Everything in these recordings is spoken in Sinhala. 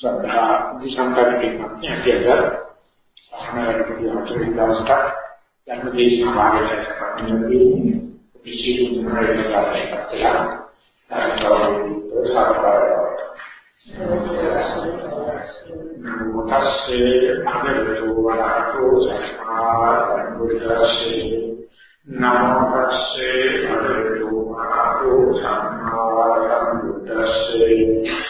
ශ්‍රද්ධා දිසම්පරිණිය ඥාතියද අහනරකදී හතරේ දවසට ධර්ම දේශනා වාග්යය සම්පන්නදී විශේෂ මුද්‍රණයක් කරලා තරකවදී මුතස්සේ අගරතු වරහතෝ සම්මා සම්බුද්දස්සේ නමෝ තස්සේ අගරතු වරහතෝ සම්මා සම්බුද්දස්සේ නමෝ තස්සේ භගවතු වරහතෝ සම්මා සම්බුද්දස්සේ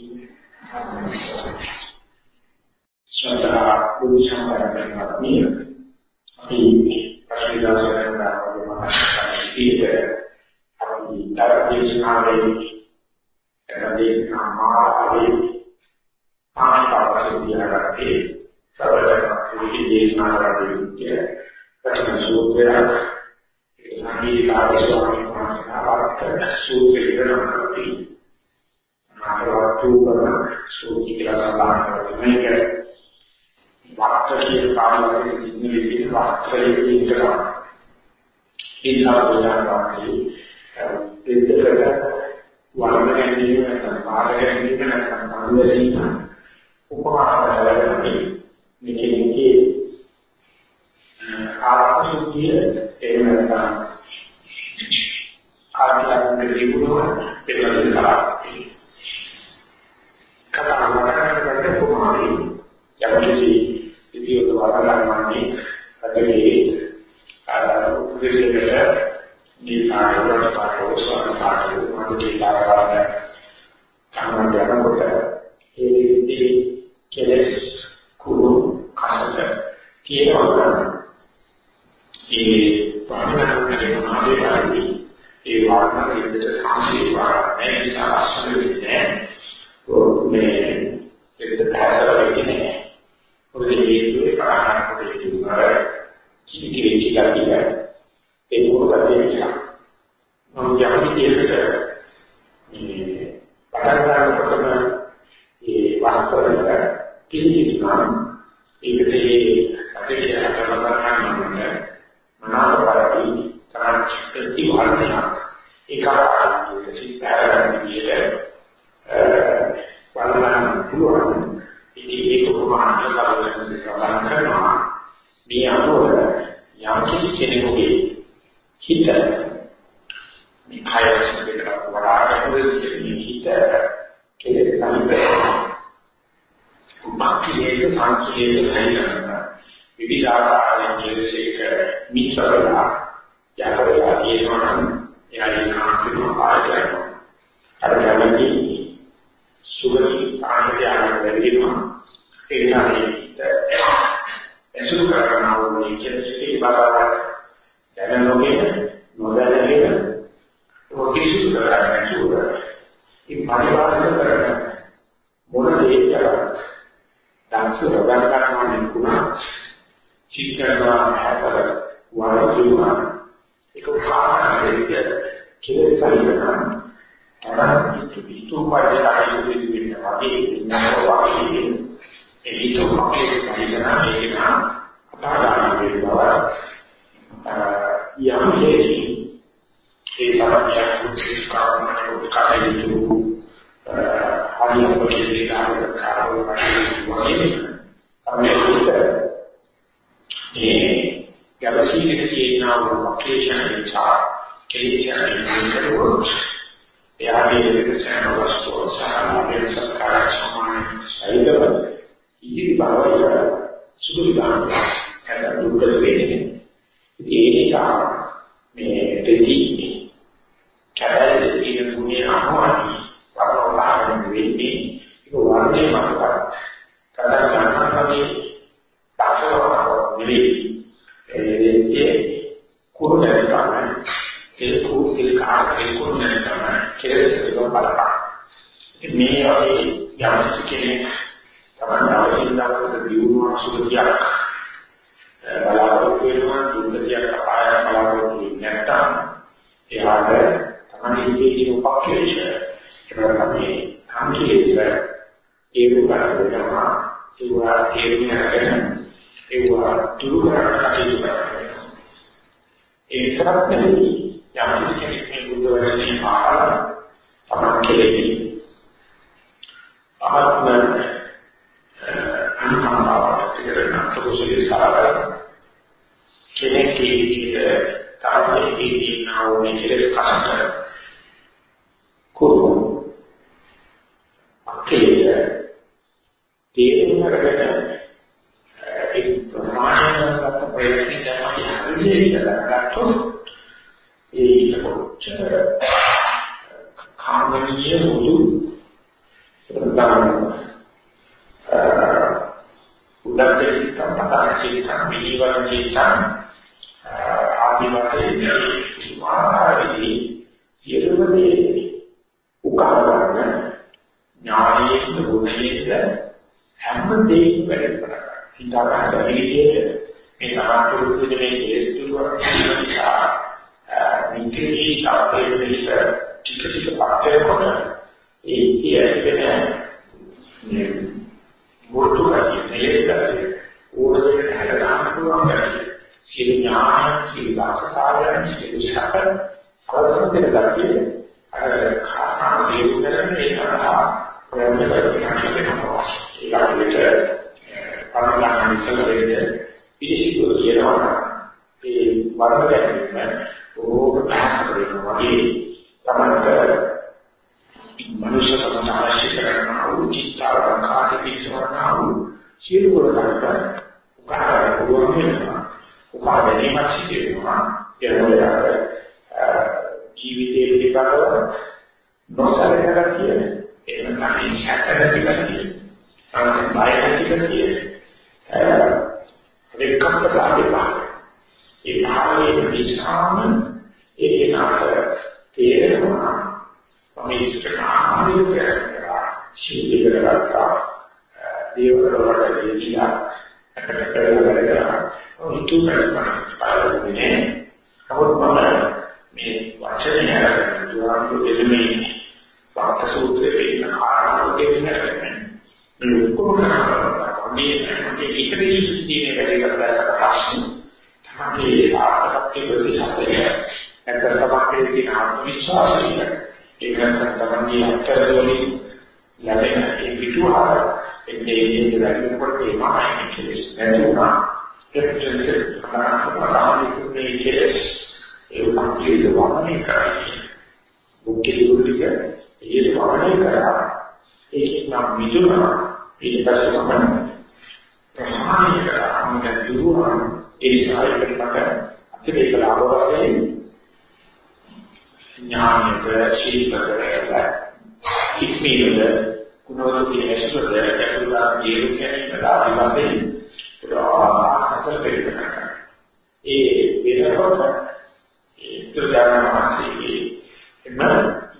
සදා පුරුෂයන්ගෙන් අපි අපි පරිදාසයෙන් ගන්නවා මහත්කමීට අපි ධර්මදේශනාවේ ධර්මදේශනාමාවේ ආකාරයෙන් සවලකී දේශනාවලිය ප්‍රථම සූත්‍රයක් සංගීතාවේ ස්වාමීන් වහන්සේ ආවර්ත සූත්‍රය කරනවා ආරවතු කරන සෝචි කියලා සඳහන් කරන්නේ මේක වාක්‍ය කියන කාරණාවේ සිද්ධ වෙන්නේ වාක්‍යයේ විතරයි. ඒ සාපෝජානවාදී දෙදෙකට වර්ණගෙන ඉන්න නැත්නම් පාඩගෙන ඉන්න නැත්නම් අනුවැසීම උපමාවලදී මේකේ ආත්මිකය එහෙම නැත්නම් ආත්මික දියුණුව පිළිබඳව කරා. කතා කරනකොට කොහොමද යම්කිසි විදියක වරදන්නේ අදගේ අර උදේට දීපාවල පාඩෝ ස්වාම පාඩෝ මගේ ලාරවන තමයි යනකොට ඒ විදිහේ කෙලස් කුණු කසක කියනවා ඒ පාඩනකේ මොනවද කරන්නේ ඒ වාර්තා විදිහට සාංශීවා මේ නිසා අස්සන වෙන්නේ මේ දෙකට පැහැදලා වෙන්නේ නැහැ. මොකද හේතුවේ කාරණා කොට හේතුවර කිසි වෙච්ච කතිය ඒ මොකද නිසා. මම යම් විදිහකට මේ පටන් ගන්නකොටම ඒ වාස්තවයට කිසිම ඒකට ඒ අධ්‍යක්ෂය කරනවා මනාවරදී තරච්චටි වර්ණයක් ඒකාකාරී සිතාරණ විදිහට බලන්න පුළුවන්. ඉතින් ඒක කොහොමද සාධනයෙන් සඳහන් කරනවා. මේ අනුව යම් කිසි කෙනෙකුගේ හිත මේ කය සංකේතක වඩා ගැඹුරින් හිත කෙලෙස් සම්පේ මාක්‍රියේ සංකේතය සැලකන විවිධාකාරයෙන් කෙලෙසේක මිශ්‍රවලා යකරලා කියනවා නම් එයාගේ කාන්තිම පාඩයක් අර කැමති සුගති ආනන්දය වැඩිවෙනවා ඒ නිසා එසුරු කරනවා වගේ චේතසිකේ බාරවල දැනනෝගේ නොදැනගෙන ඔකිසු කරන්නේ චුර මේ පරිවාරක කරන මොන දෙයක්වත් දැක්ස රබන් කරනවා නෙකුණා චිත්තනවා හැතර වරතුමා ඒක කාරණා දෙක කෙලෙසයි අර විස්තුපය ආයුධ දෙන්න වගේ නෑ වගේ ඒ විස්තුපකේ සම්පූර්ණ මේක අපාදාන වේවා යම් හේති ඒ සමය කුසී කාරණා කටයුතු හරියට පොඩි දෙයක් කරලා වගේ තමයි උත්තර ඒ ගැබසීකේ තියෙන ලොකේෂන් එක කේෂන් එක එයාගේ විකසන වස්තුව සාමාන්‍ය සංස්කාර සමාන සයිදව ඉදිරි බවය සුදුසු ගන්න හැද දුක වෙන්නේ ඒ නිසා මේ දෙති කැලේ ඉන්න ගුණේ අහවනි වරවලාගෙන වෙන්නේ ඒක වර්ණේ මතකට කතා කරනවාගේ තාසව නෙවෙයි. ඒ කුරුදේ තමයි. ඒ කුරුදේ කාර්යය කුරුදේ තමයි. කෙලෙස් එක බලපං. මේ වගේ යම් කෙනෙක් තමයි අවශ්‍ය දවසට දියුණුව සුදුතියක් බලාපොරොත්තු වෙනවා දුර්ගතියක් අපාය බලාපොරොත්තු වෙන්නේ නැත්නම් එයාට තමයි ඉන්නේ උපක්ලේශ ඒක තමයි අංකේස ඒක කරගෙනවා ඒවා තේරුම් ගන්න ඒවා දුරු කරන්න කටයුතු කරනවා ඒ විතරක් නෙවෙයි යම් කෙනෙක් මේ බුද්ධ වචනේ අහලා තමයි කෙරෙන්නේ ආත්ම අනුකම්පාවක් සිදුවෙන අත්දොකෝසේ සාරා කෙනෙක් කීයේ තාමයේ තියෙනා වූ කෙලෙස් කසට කුරු අකේජ තේරුම් අරගෙන ඒ ප්‍රමාණවත් ප්‍රයත්න තමයි හරියට කරගත්තොත් ඒ කොච්චර කාමනීය මුළු ප්‍රධාන උද්දච්ච සම්පදාන මිනිවර චේතන ආදි වශයෙන් මානවී සියලුමදී උකාරණ ඥානයේ ගුණයේ හැම දෙයක්ම වැඩ කරනවා. හිතා ගන්න විදිහට මේ තමයි පුරුදු මේ හේතුව නිසා නිකේෂී තාපයේ පිට ටික ටික පස්සේ කොට ඒ කියන්නේ මුතු ගැටේ නේද ඕනෙකට හැදගන්න පුළුවන් ගැටේ සිල් ඥාන සිල් වාසකාරයන් සිල් සැප අවසන් දෙක ගැටේ අර කාරණා දේරුදරන ඒ කරා ප්‍රයත්න කරනවා ඒකට පරමාණු ඉස්සරහේදී පිළිසිදු කියනවා ඒ වර්ණ ගැනීම ඕක පහස කරනවා වගේ තමයි මනුෂ්‍ය සමන අවශ්‍ය කරන උචිතාවන් කාට පිටවනා වූ සියලු වලට උකාර පුළුවන් වෙනවා. උපාදනීමක් සිදු වෙනවා ඒවල ජීවිතයේ පිටකව නොසලකලා කියන එහෙම නැත්නම් සැකරති කියන අන්න බයයි කියන එක්කම සාධිපා ඒ භාවයේ විස්හාම ඒ නාට තේරෙනවා. මේ ඉස්කනාමයේ කරලා ශීල කරලා දේවවලට දෙවිලා අකට කරලා කරලා උතු කරනවා පාරමිනේ නමුත් මම මේ වචනය දුරන්තු දෙමේ වාක්‍ය සූත්‍රයේ ඉන්න කාරණා දෙකකින් මේ ඔක්කොම කරනවා. මේ මේ ඉතිරි සිද්ධියේ වැඩි කරලා ප්‍රශ්න තමයි ආත්මක ප්‍රතිශතය නැත්නම් තමයි කියන ආත්ම විශ්වාසය ඒක තමයි අත්තරවලින් ලැබෙන ඒ පිටුවහර එන්නේ ඒ දැනුමකට ඒ මායින් කෙලස් නැතුණා ඒකෙන් තමයි කෙලස් ඒ උපකීස වමනේ කරන්නේ මුඛ්‍ය දුර්ලික ඒ වමනේ කරා ඒක නම් මිදුණා ඊට පස්සේ මම ප්‍රහාණය කරා මම දුරුවා ඒ සායකට අතිරේක ලාභ වශයෙන් ඥානක ශීලකරල ඉක්මීමද කුණෝතුගේ ඇස්වල කැටුලා ජීව කැණිලා ආදිවාසී ප්‍රාහසල වෙනවා ඒ වෙනකොට ඒ තුජානමාසී එම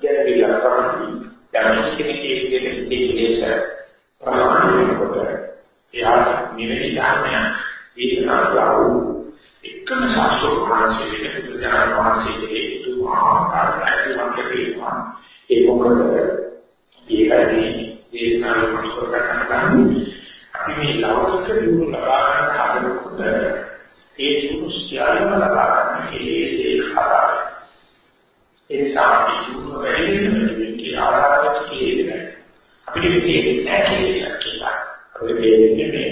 ගැරිලා තමයි යම් කෙනෙක්ගේ කියන තේජස ප්‍රමාණ වෙනකොට එයා නිවැරදි ධර්මයක් වේදනාව එකම සාස්ත්‍ර ප්‍රාණසේ වෙන තුජානමාසී ආකාරයට කියනවා ඒ මොකද ඒකදී දේශනාවේ මතක කරගන්න අපි මේ ලෞකික දිනු ලබා ගන්න හදනකොට ඒ දිනු සියල්ලම ලබා ගන්න කේසේ හදාගන්න ඒ සාපි දිනු වැඩි වෙන ආකාරයට කියන්නේ අපිට තේරෙන්නේ නැහැ කියලා කියලා අපිට තේරෙන්නේ මේ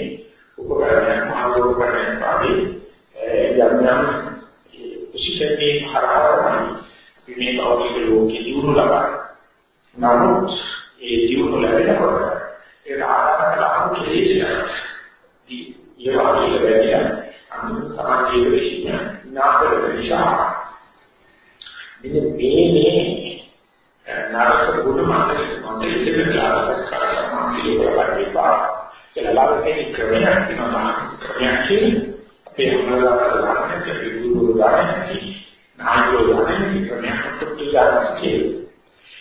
උපකරණ මහෝපකරණ පාඩි යම් යම් කුසිතේ හරහා මේ භෞතික ලෝකේ දියුණු ලබා. නමුත් ඒ දියුණු ලැබෙනකොට ඒ ආකාරයට කෙලෙසක් දී යවාගේ ලැබෙන අනුන් සමාජයේ විශ්ින්න නාපර නිසා. මෙන්න මේ මේ නාරක ගුණ මාතෘක මොන්දේ දෙකලාසක් කරසම පිළිවෙලක් කියලා ලාභකේ ක්‍රමයක් තියෙනවා ක්‍රමයක් කියන්නේ අපේ හමුදාවට ගන්න විදුරු දාන්නේ නායකයෝ දාන්නේ ක්‍රමයක් පුදුජානස් කියලා.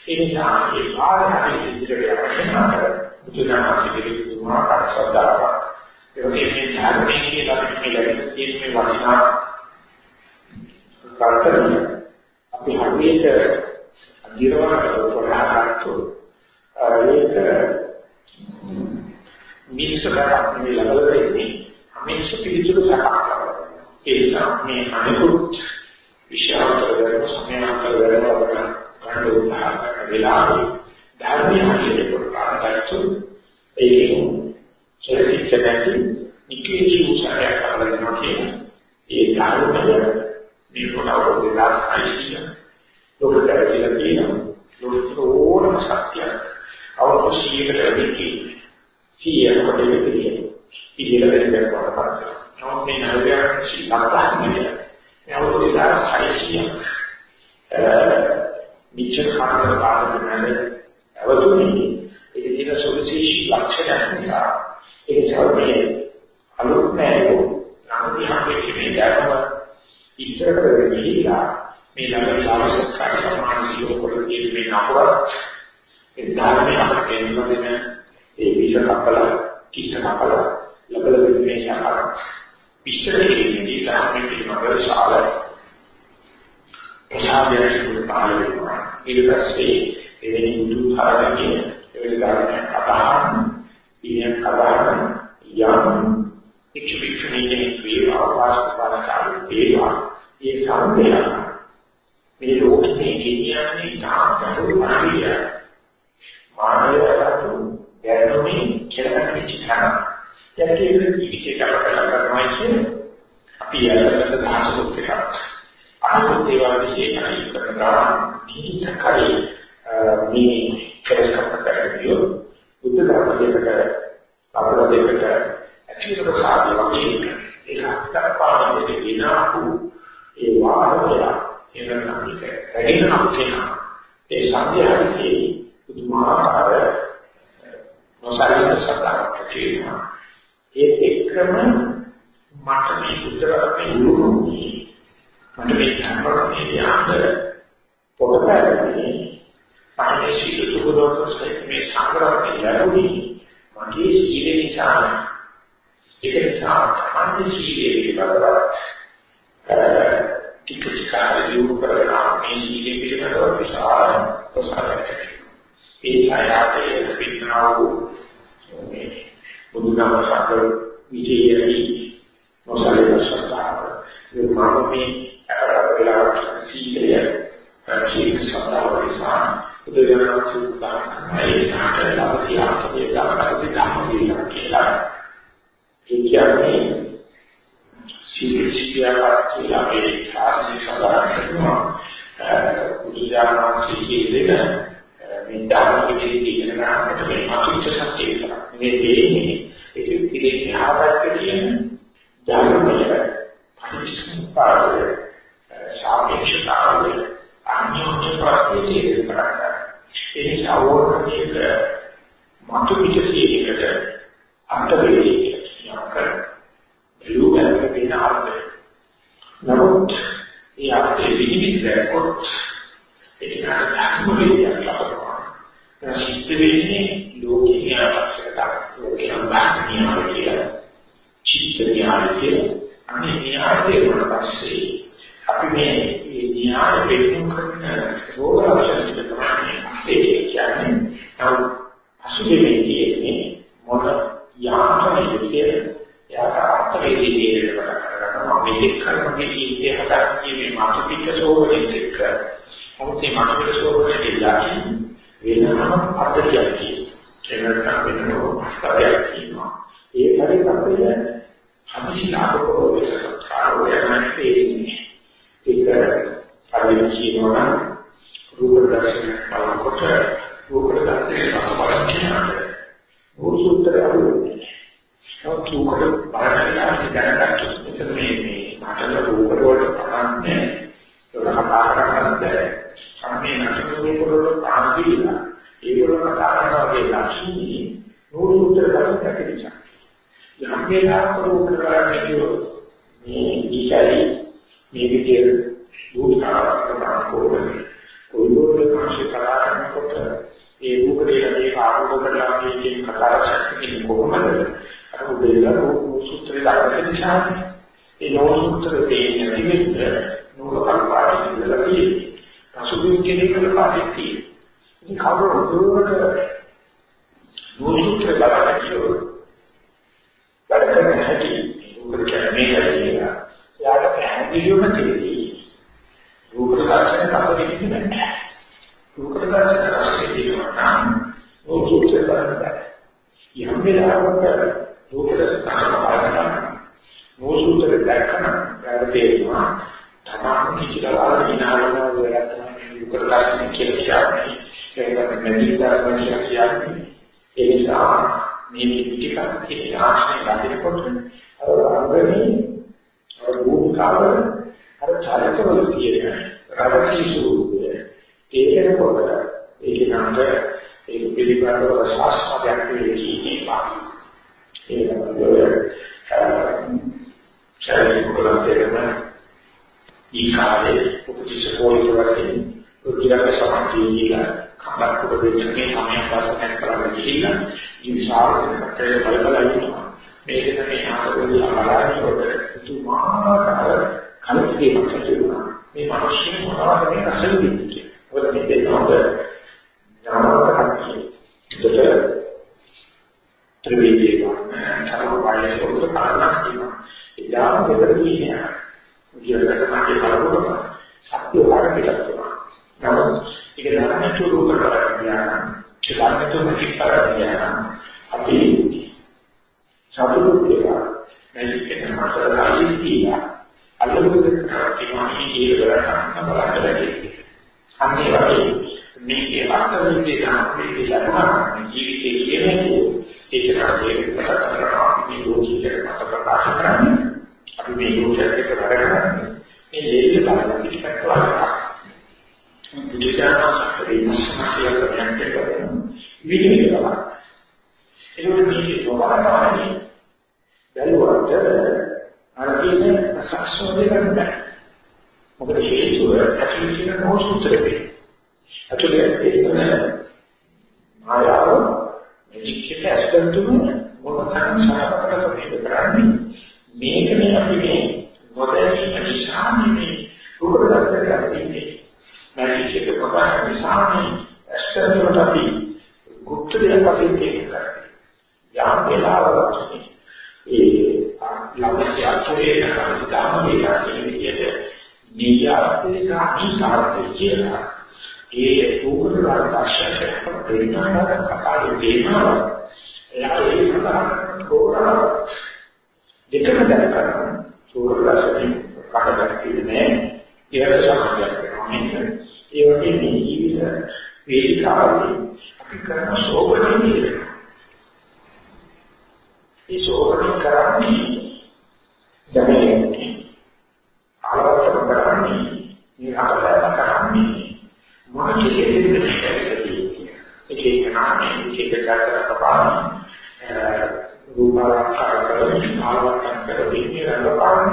ඒ නිසා ඒ ආරම්භයේ ඉදිරියට යනකොට බුදුනාමයේ දුමාකාර ශ්‍රද්ධාවක්. ඒ වගේ මේ ධර්මයේ කියලා මේ ලැබෙන තියෙන මේ වටිනා කර්තව්‍ය අපි හරියට අදිරවකට පොරහාගත්තු ඒක මිශ්‍රකරක් මේ ලබල වෙන්නේ මිශ්‍ර පිළිතුරු සකස් කරනවා. ඒ නිසා මේ අනිකුත් විශාලතර සමයාන්තර වෙනවා ගන්න උදාහරණ වෙලාවේ ධර්මයේ හරියට පොරහාගත්තු ඒකෙන් චරිත නැති නිකේෂි උසාරයක් කරනවා කියන්නේ ඒ ධර්මය මේ පොළොව දෙදාස් අයිසිය ලෝකෙට කියලා කියනවා ලෝකෙට ඕනම සත්‍යයක් අවුරුදු 100කට වැඩි 100 කට වැඩි ඉහළ වෙනකම් කරපත් නමුත් මේ නරකයන් සිල්පත්න්නේ මේ අවුරුදු දෙදාස් අයිසිය මිච්ඡ කාර්ය පාරමිතාවේ අවතුනේ ඒක තියෙන සුවිශේෂී ලක්ෂණයක් නිසා ඒක සර්වයේ අලුත් නෑ නම් දිහා මේ ධර්ම ඉස්සරට ගිහිලා මේ ළඟ සාවසත්කාර සමානසිකව පොළොවේ මේ නපුරත් ඒ ධර්මයේ අපට එන්නදෙන ඒ විෂ කපල කිච්ච කපල ලබල විමේ ශාකරත් ඉස්සරේදී ධර්මයේ පිළිබඳව ශාල ප්‍රසාදයට පුරපාල වෙනවා. ඊට පස්සේ එවැනි බුදු ධර්මයේ එවැනි ධර්මයක් අදහන ඉගෙන කතාන යම් එක්ෂිපික්ෂණයේ වේවා වාස්තුපාස්කාරී වේවා. ඒ සම්පය මේ ලෝකේ කියන්නේ තාමතරු මානිය මානව සතු දැනුමේ කෙරෙන විචාර යකේ ජීවිතේ කරකලා කියන්නේ අපි යලකට දහසක් එකක්. අනිත් ඒවා විශේෂයි කරනවා. දීතකරේ මේ කෙරස්කප්ප කරගියෝ බුද්ධ ධර්ම දෙකට අපර දෙකට ඇතිව ප්‍රසාරය වගේ ඒක කරපාරන්නේ දිනාපු ඒ වාහනය එනනම් එක ඇගෙන අපේන ඒ සංඥාවේ පුදුමාකාර නොසලින සත්‍යක් තියෙනවා ඒ එක්කම මට මේ බුද්ධරත්නේ උරුමයි මට මේ සම්පූර්ණ ඥාන පොතපතේ පහේ සීල සුබදෝෂ මේ සංග්‍රහය ලැබුණේ. මගේ සීල නිසා ඒක නිසා කන්නේ සීලේ පිළිබඳව ටික ටික ආයු කරන මේ සීලේ පිළිබඳව විශාල ප්‍රසාරයක් ඒ ඡායාවේ පිටනා වූ මේ බුදුනාම සාකර විජේයී මොසලේ සත්‍යාව නිර්මාණමේ වෙලාවට සීලය සීල සත්‍යාව නිසා බුදුරජාණන් වහන්සේ උදාහරණ කරන්නේ ඒකට ලබතිය අපේ ගාමකට ධම්ම කියලා ඒ කියන්නේ සීලසියාවක් කියලා මේ ශාස්ත්‍රීය සඳහන් කරනවා. බුදුදානම සීලෙක මේ ධර්ම විදිහට ඉගෙන ගන්නකොට මේ අතුච්ච සත්‍යය කරා. මේ දෙන්නේ ඒක ඉතින් ආවර්ත කියන ධර්මය පරිච්ඡේදපාරය සාපේක්ෂතාවය අන්‍යෝන්‍ය ප්‍රත්‍යය කරා. ඒ නිසා ඕනකේක මතු පිටසීයකට අන්තවේදී කර බලුගැලක වෙන අර්ථය. නමුත් ඒ අර්ථයේ විවිධ දැක්කොත් ඒක ධර්මවිද්‍යාවක් ලබනවා. ප්‍රසිද්ධ වෙන්නේ ලෝකීය අවශ්‍යකතාව. ලෝකීය බාහිර කියලා. චිත්ත ඥාන කියලා. අනේ ඥානයේ වුණ පස්සේ අපි මේ ඥාන වෙනුම් කරන රෝග අවශ්‍යකතාව තමයි ඒ කියන්නේ. නමුත් අසුබේ කියන්නේ මොන යාමනේ කියන යාට අත්වේදී දේරකට කරනවා මේ කරන්නේ ජීවිතය හදාගන්නේ මේ මාතු පිටසෝවලින් එක්ක මොකද මේ මාතු නමුත් ඒක ධර්ම චුරු කරලා ධර්ම චුරු කිපරදියා අපි සතුටු කියලා මේකෙන් මාතරයි කියලා අල්ලුවෙන් කරතිමානි ඒකවලට බලන්න අන්නේ වගේ මේකේ අර්ථවිද්‍ය තමයි ලබන ජීවිතයේ කියන්නේ ඒක තමයි මේ ලෝකීය මත ප්‍රකාශ කරන්නේ අපි මේ ලෝකයට එක වැඩ කරන්නේ මේ දෙවියන් බලන පිටකට වඩා බුදුසසුනේ මාසිය කරන්නේ කරන්නේ විදිහට තමයි ඒක මේ ස්වභාවයයි බැලුවට අර කියන අසක්ෂෝදේ ගන්න මොකද හේතුව ඇතුළේ තියෙන මොහොතේ ඇතුළේ තියෙන මායාව මේක ඇස්තන්තුම මොකක්ද සාපකට කරන්නේ මේක මේ අපි මේ මොදැනි නිසා මේ රූපදර්ශකයක් ඉන්නේ මැජික් එක ප්‍රකාශ නිසා මේ ඇස්තන්තුමට අපි ගුප්ත දෙයක් වශයෙන් තේරුම් යම් වෙලාවකට ඒ ළමයි අත්තරේ කරන දාම වේලා කියන විදිහට නියාතේ සහ ඊකාරතේ කියලා ඒ උගුරු රාජාශයට ප්‍රේරණාවක් කතාවේ දෙනවා එයා ඒ සඳහන් කෝරා දෙකම දැනගන්න සෝරලාසෙන් කටකට කියන්නේ ඒකට සම්බන්ධයක් වෙනවා ඒ වගේ මේ ජීවිත වේදිකාවේ අපි කරන සෝබනේ ඒ සෝබනේ කරන්නේ දැනෙන්නේ ආලවට්ටම කරන්නේ මේ අකලම කරන්නේ මොන කෙලෙසද කියන්නේ ඒක එක නාමයේ එක එකකට කපාන රූපාකාර කරගෙන ආලවට්ටම කරගෙන රඟපාන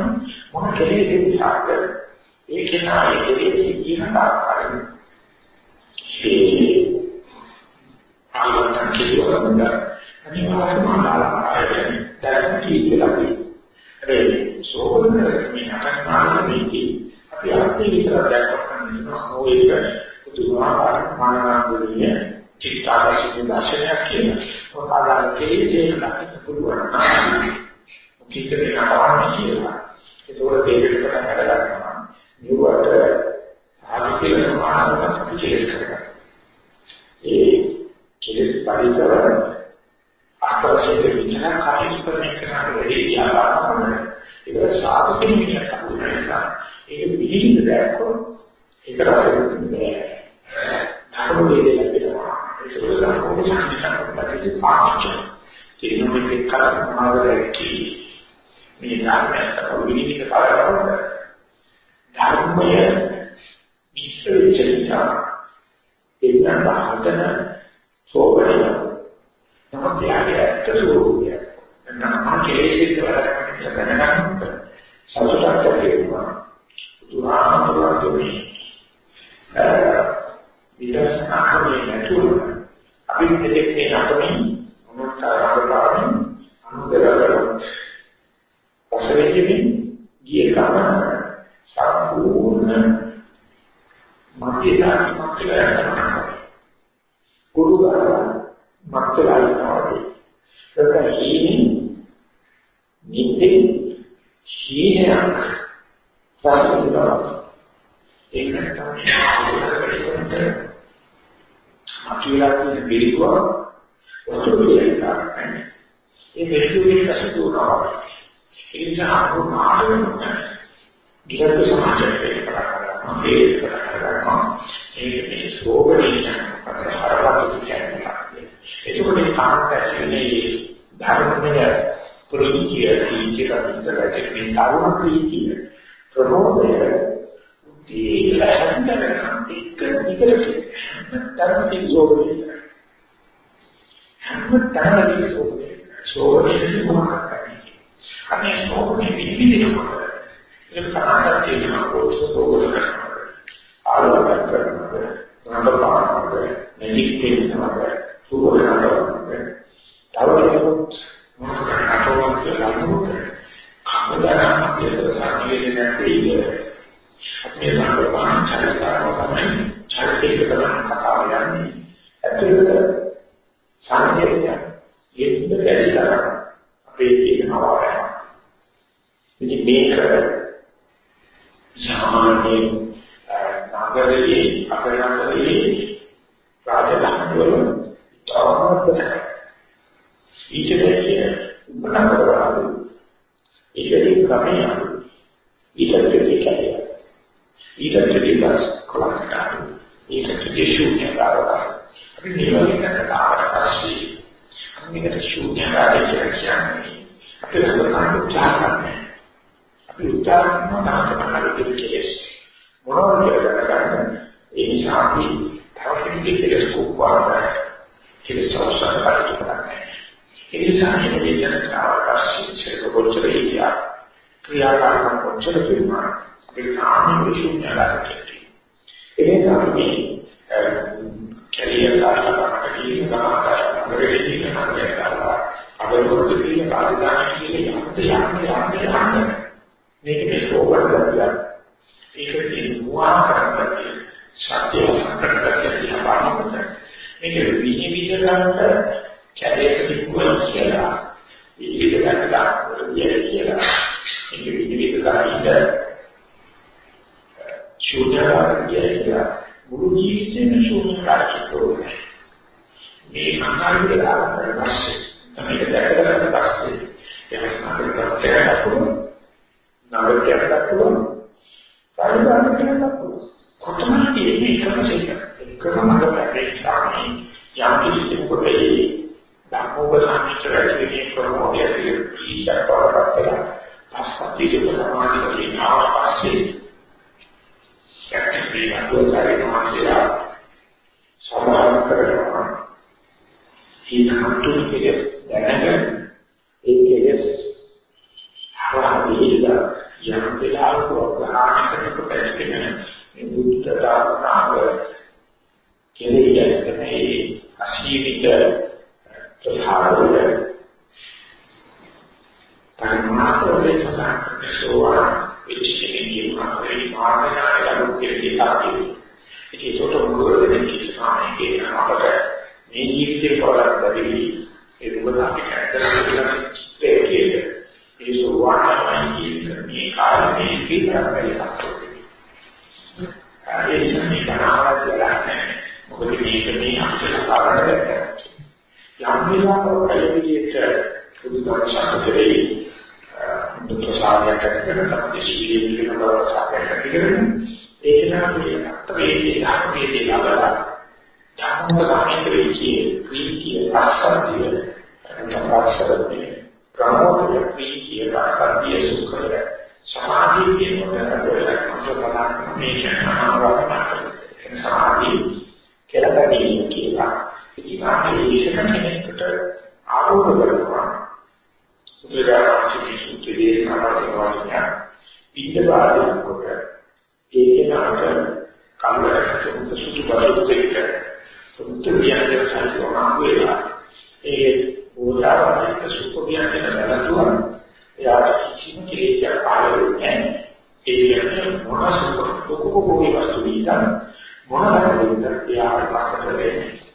මොන කෙලෙසද සාක ඒක නාමයේ කෙලෙස කියන ආකාරයෙන් ඒ ආලවට්ටම කියවන්න අනිවාර්යයෙන්ම ආලවට්ටම දැක්ක කීයලා ඒ සෝබන මේ අකස්මාරණේදී අපි අර්ථය විතර දැක්වන්න ඕනේ පුදුමාකාර මානවීය චිත්තාකර්ෂක දර්ශනයක් කියන ඔකාදාන කෙලෙසේ ලක්ෂණ පුළුවන් කීකේ නටවන්නේ කියලා. ඒකෝර දෙයකට පටන් ගන්නවා නිවට ආදිකේ මානවක අපි කෙලෙස් කරගන්නවා. ඒ කෙලෙස් පරිතරය ආකාශයේ විචාර කාර්ය කරන කෙනාට වැඩි ආකාරයක් ඒක සාපේක්ෂ විදිහට කරුණා නිසා ඒක පිළිඳ දැක්කොත් ඒක රසෙන්නේ ධර්ම වේදේ ලැබෙනවා ඒක උදාහරණ කොහොමද පාච්ච කිනෝමෙක් කරනවාදකි මේ ධර්මයට විනිවිද කරනකොට ධර්මය විශ්වවිචිතා එන්න බහතන සෝබරය නමුත් යාගේ ඇත්ත ස්වરૂපය නම් කෙලෙසිට වැඩ දැනගන්න සතුටක් ඇති වෙනවා. බුදුහාමුදුරුවෝ මේ විදර්ශනා කරන්නේ නැතුව අපි මෙතෙක් මේ නටමින් මොනක් කරාගෙන අනුදරවලත් පසෙකින් ගිය ගමන සම්පූර්ණ මධ්‍යතාවක මතකලා කරනවා. ගුරුගාර මතකලා කරනවා. ඒක හීනේ නිින්දේ හීනයක් සාස්ත්‍රනවා. ඒක තමයි අකිලා කියන පිළිකුව වස්තු කියලා කරන්නේ. ඒ පිළිකුවේ කසුතුනවා. ඒ නිසා අනුමාන ගිරත් සමාජයේ කරා මේ කරා ඒ මේ සෝබණීය පරහරපත් කියන්නේ. ඒකෝනේ කාන්තයේ ධර්මයේ ප්‍රීතිය ප්‍රීතිය කරන්නේ මේ තරුණ ප්‍රීතිය ප්‍රමෝදය ඒ ලැහැන්දන එක විතරක් ධර්මයේ යෝගය හැම තරමේ යෝගය සෝරේ මොකක්ද? අනේ සෝරේ විවිධකම ඒක කරාට තියෙන කොටස සෝරේ ආලෝක කරනවා නඩපානක මෙලික් කියනවා සෝරේ නඩපානක තව කෙනෙකුත් මොකක්ද අතෝවක් කියලා කවදාවත් අපිට සංකේතයක් නැති අපේ ළඟ චරිතාව තමයි චරිතයක තමයි කතාව යන්නේ. ඇතුළත සංකේතය යෙන්න බැරිලා අපේ තියෙනවා වගේ. ඉතින් මේක සාමාන්‍ය නගරයේ අපරාධයේ රාජධානිවල තවමත් ඊටදී උපනකරවලු ඊටදී ක්‍රමයක් ඊටදී කැලිය ඊටදී බස් කොලකට ඊටදී ශූන්‍යතාවය අපි නිවනකට ආවට පස්සේ මේකට ශූන්‍යතාවය කියලා කියන්නේ අපි ලබන උත්සාහ කරන්නේ. අපි උත්සාහ කරන නාමකමකට කෙලෙස් මොනවද කියලා ගන්න ඒ නිසා අපි තව කෙනෙකුට කෙලෙස් කොහොමද කෙලෙස් අවශ්‍ය කරන්නේ ඒ නිසා මේ වේදනාවට අවශ්‍ය සියලු කොච්චර හිතියා ක්‍රියාකාරකම් කොච්චර තිබුණා ඒ සාමාන්‍ය ශුන්‍යතාවයට. ඒ නිසා මේ කැලිය කාරණාවට කියන කාරණාවට කියන කාරණා අදවලුත් කියන කාරණා කියන යම්ත යම්ත යම්ත යම්ත මේක මේ සෝබරදලා ඒක දිනුවා කරන්නේ සත්‍ය සංකල්පයක් කියනවා මේක විනිවිද ගන්නට කැලේට තිබුණා කියලා විනිවිද ගන්නට කියලා මේක විනිවිද ගන්නට ශූන්‍යතාවය කියලා මුළු ජීවිතේම ශූන්‍යතාවයට තෝරන්නේ. මේ අනාගතය දාන්න පස්සේ තමයි දැකගන්න පස්සේ එහෙනම් අපිට තේරෙන්න පුළුවන්. නවකයක් පුළුවන්. පරිබාහිර කියන්න පුළුවන්. කොතනද මේ එකම එකම මඟ ප්‍රේක්ෂාමි යම් කිසි කෙනෙකුට ධර්මෝප සංස්කෘතියේ ප්‍රමෝදයේ ඉස්සරහට පස්සට පස්සට සමාධිය කියනවා පස්සේ ඇත්තටම අතෝසාරේ මහන්සියලා සමාන කරනවා. ඊටහතුන් කෙලස් දැනගෙන ඒ කෙලස් හරහාදීලා යම් වෙලාවක ග්‍රහණය කරනකොට ඇතිවෙන මේ බුද්ධ දානනාව කෙලෙයකට මේ අසීමිත ප්‍රධානවල පරමාර්ථයේ සඳහන් කරන විචිකින් කියනවා මේ මාර්ගය යනු කියලා කියනවා. ඉතින් ඒකට මොකද කියනවා කියන අපට මේ ජීවිතේ පවරක් බැරි ඒ දුක අපි හැදලා ඉන්නේ ඒ සෝවාන්මයි කියන මේ කාරණේ පිටරපේ ඒ ඉන්නේ කනාවක් කියලා නැහැ. මොකද මේක මේ අපිට කරන්නේ යම් වෙලාවක කලියට බුදුදහම සාකච්ඡා ප්‍රසාරයක් කරගෙන තමයි සීලයෙන් කියන බව සාකච්ඡා කරගෙන ඒක තමයි අපේ ධර්මයේ ලබලා ධර්මගාමී වෙච්චි ප්‍රීතිය අස්සතිය තමස්සරදී ප්‍රමෝදය ප්‍රීතිය රාගය සුඛය සමාධිය කියනකොට මොකක්ද මේක අනාවරණ සමාධිය කියලා බැදී කියලා ඉතින් ආයේ කෙනෙකුට ආරෝප කරනවා බුදුරජාණන් සූත්‍රයේ දේශනා කරනවා පිටපාදයෙන් කොට ඒකේ නාට කම්මරට සුසුතු බලුත් එක්ක සුත්තු කියන්නේ සංකෝණා වේලා ඒ ඕදාවනික සුත්තු කියන්නේ බලතුවා එයාට කිසිම කෙලෙසක් පහළ වෙන්නේ නැහැ. ඒ කියන්නේ මොන සුත්තු කොකෝකෝයි වස්තු විඳන් මොන කරේද එයාට පාකට වෙන්නේ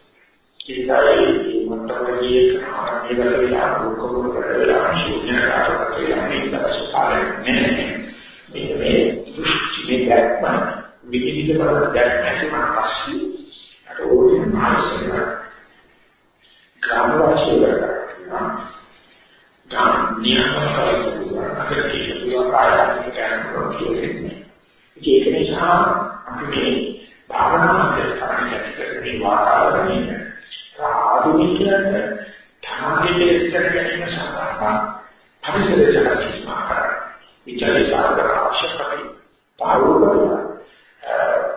කිසියයි මන්තරණීය මේකට වෙලා කොකෝකෝ කරලා ශූන්‍යකාරකට වෙලා මේ දවස් කාලේ නෑ මේ මේ දෘෂ්ටි මේ දැක්ම විවිධ කරන දැක්ම ඇතිවන පස්සේ අර ඕනේ මානසික ග්‍රාමවාසී වෙනවා ගාම නියම කරලා අපිට කියනවා කායයන් කරනවා කියන්නේ ඒක නිසා අපි මේ භාවනාවේ කරන්නේ මේ වාතාවරණය ආධුනිකයන්ට ධර්මයේ ඉස්සර ගැනීම සඳහා පරිසරය සකස් කරනවා. විචාරය සාධක අවශ්‍යකයි. පාවුල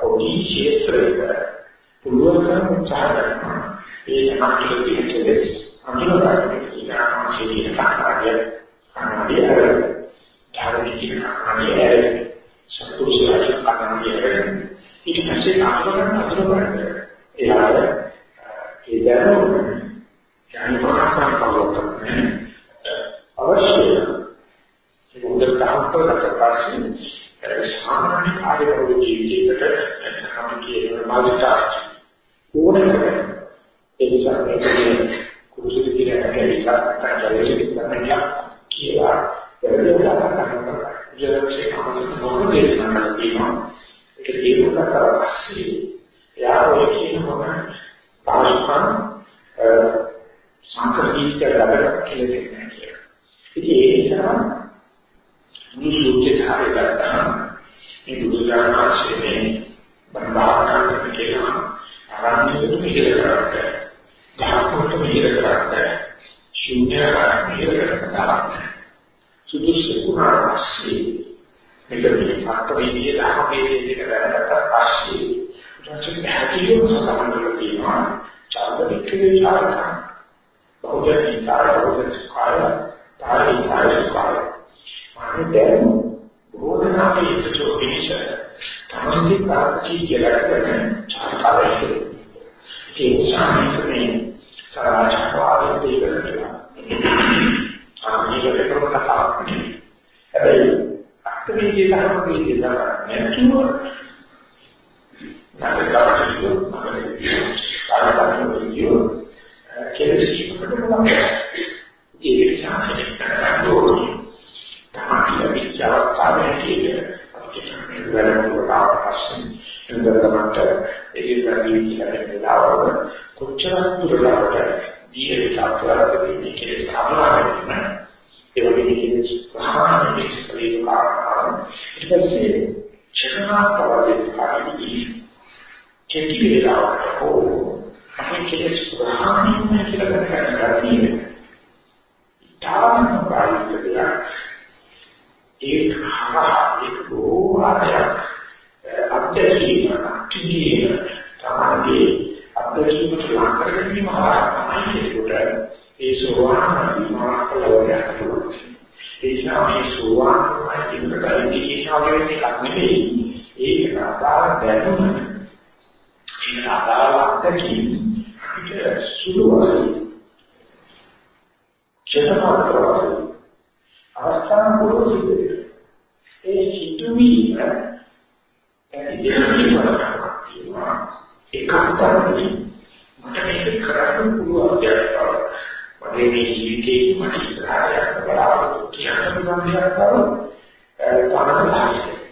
පොඩි ශේත්‍රයක පුළුවන් උත්සාහ කරනවා. ඒ තමයි දෙකෙස් අනුගමනය කියනවා ශරීර කාර්යය අනාදිය ධර්මික අනාදිය සතුටුසාරක අනාදිය ඊට පස්සේ අනුගමන අනුගමන එයාට ඒ දැනුම ඥානවරකම් පවත්වන්නේ අවශ්‍යයි. ඒක උදේ තහවුරකට පස්සේ සාමාන්‍ය කාර්යවල ජීවිතයකට අපි කියන මානසික ඕනෑම ඒ නිසා මේකේ කුරුසුදු කියන කැලිලා කටජලෙ තමයි කියලා වෙලෙලා කරනවා. ජනසේ කමකට මොන දේශනා කරනවා. ඒක තේරුම් ගන්න පස්සේ යා ඔය කියන මොන පාස්පන් සංකල්පික ලබන කියලා දෙන්නේ. ඉතින් ඒ නිසා මේ සූත්‍රය සාරය ගත්තාම මේ බුදුරජාණන්සේනේ බණ්ඩාරකට කියනවා ආරණ්‍යයට මෙහෙර කරන්නේ. ධාතුවට මෙහෙර කරන්නේ. ශුන්‍යකාර මෙහෙර කරන්නේ. සුදුසුකුණා පස්සේ මෙතන මේ අත්විදියේ ධර්මයේ දෙක වැඩකට පස්සේ ඊට හැකියෝ සඳහන් කරලා තියෙනවා චාර්ද වික්‍රේ චාර්ද බෞද්ධී චාර්ද බෞද්ධ කාය තාරි කාය කාය මානේ දැන් බෝධනාවේ ඉච්ඡෝ පිනිෂ තමයි කාර්යී කියලා කරන චාර්කාරයේ ඒ සාමිකනේ සාරාචාරවාදී දෙකකට ආනිකට කරන කතාවක් නෙවෙයි හැබැයි අත්විදියේ ධර්මයේ කියලා නැතුව නැගකට කියෝ කාර්යයන් කියෝ කෙලෙස් කිපකට බලන්න ඒක සාහනයක් කරන්න ඕනේ තමයි විචාරස්ථානයේ කියන අපිට වැඩමුළුවට අවශ්‍යයි එන්දරකට ඒකේ වැඩි කියලා වෙලාවල කොච්චර දුරකට දීර්ඝ කාලයකදී කෙලෙස් සාමනාවෙන්න ඒ වගේ කෙලෙස් ප්‍රහාණය මේකේ කාරණා ඊට පස්සේ චරණාපවදී කාර්යදී කෙටි වේලාවකට හෝ අපේ කෙලෙස් ප්‍රහාණය කියලා කරගන්නවා තියෙනවා. ඊටාම ප්‍රායෝගික දෙයක්. ඒක හරහා ඒක බෝවාදයක් අත්‍යවශ්‍යම කිසිම තමයි අත්‍යවශ්‍යම ලං කරගැනීම හරහා තමයි ඒකට ඒ සෝවාන් විමාකලවයක් ඒ ශාමී සෝවාන් කියන කලින් කියන එකක් නෙමෙයි. ඒක අදාළ දැනුම මේ අදාළ අත්දැකීම් අපිට සුළු වශයෙන් චේතනාවකවල අවස්ථාන පුරෝසිතේ ඒ සිතුවීම ඇතිදෙන්නේ වරනවා ඒකතරයි මට මේක කරන්න පුළුවන් දෙයක් මගේ මේ ජීවිතේ මට ඉස්සරහට බලාපොරොත්තු කියන පුළුවන් දෙයක් තමයි තමයි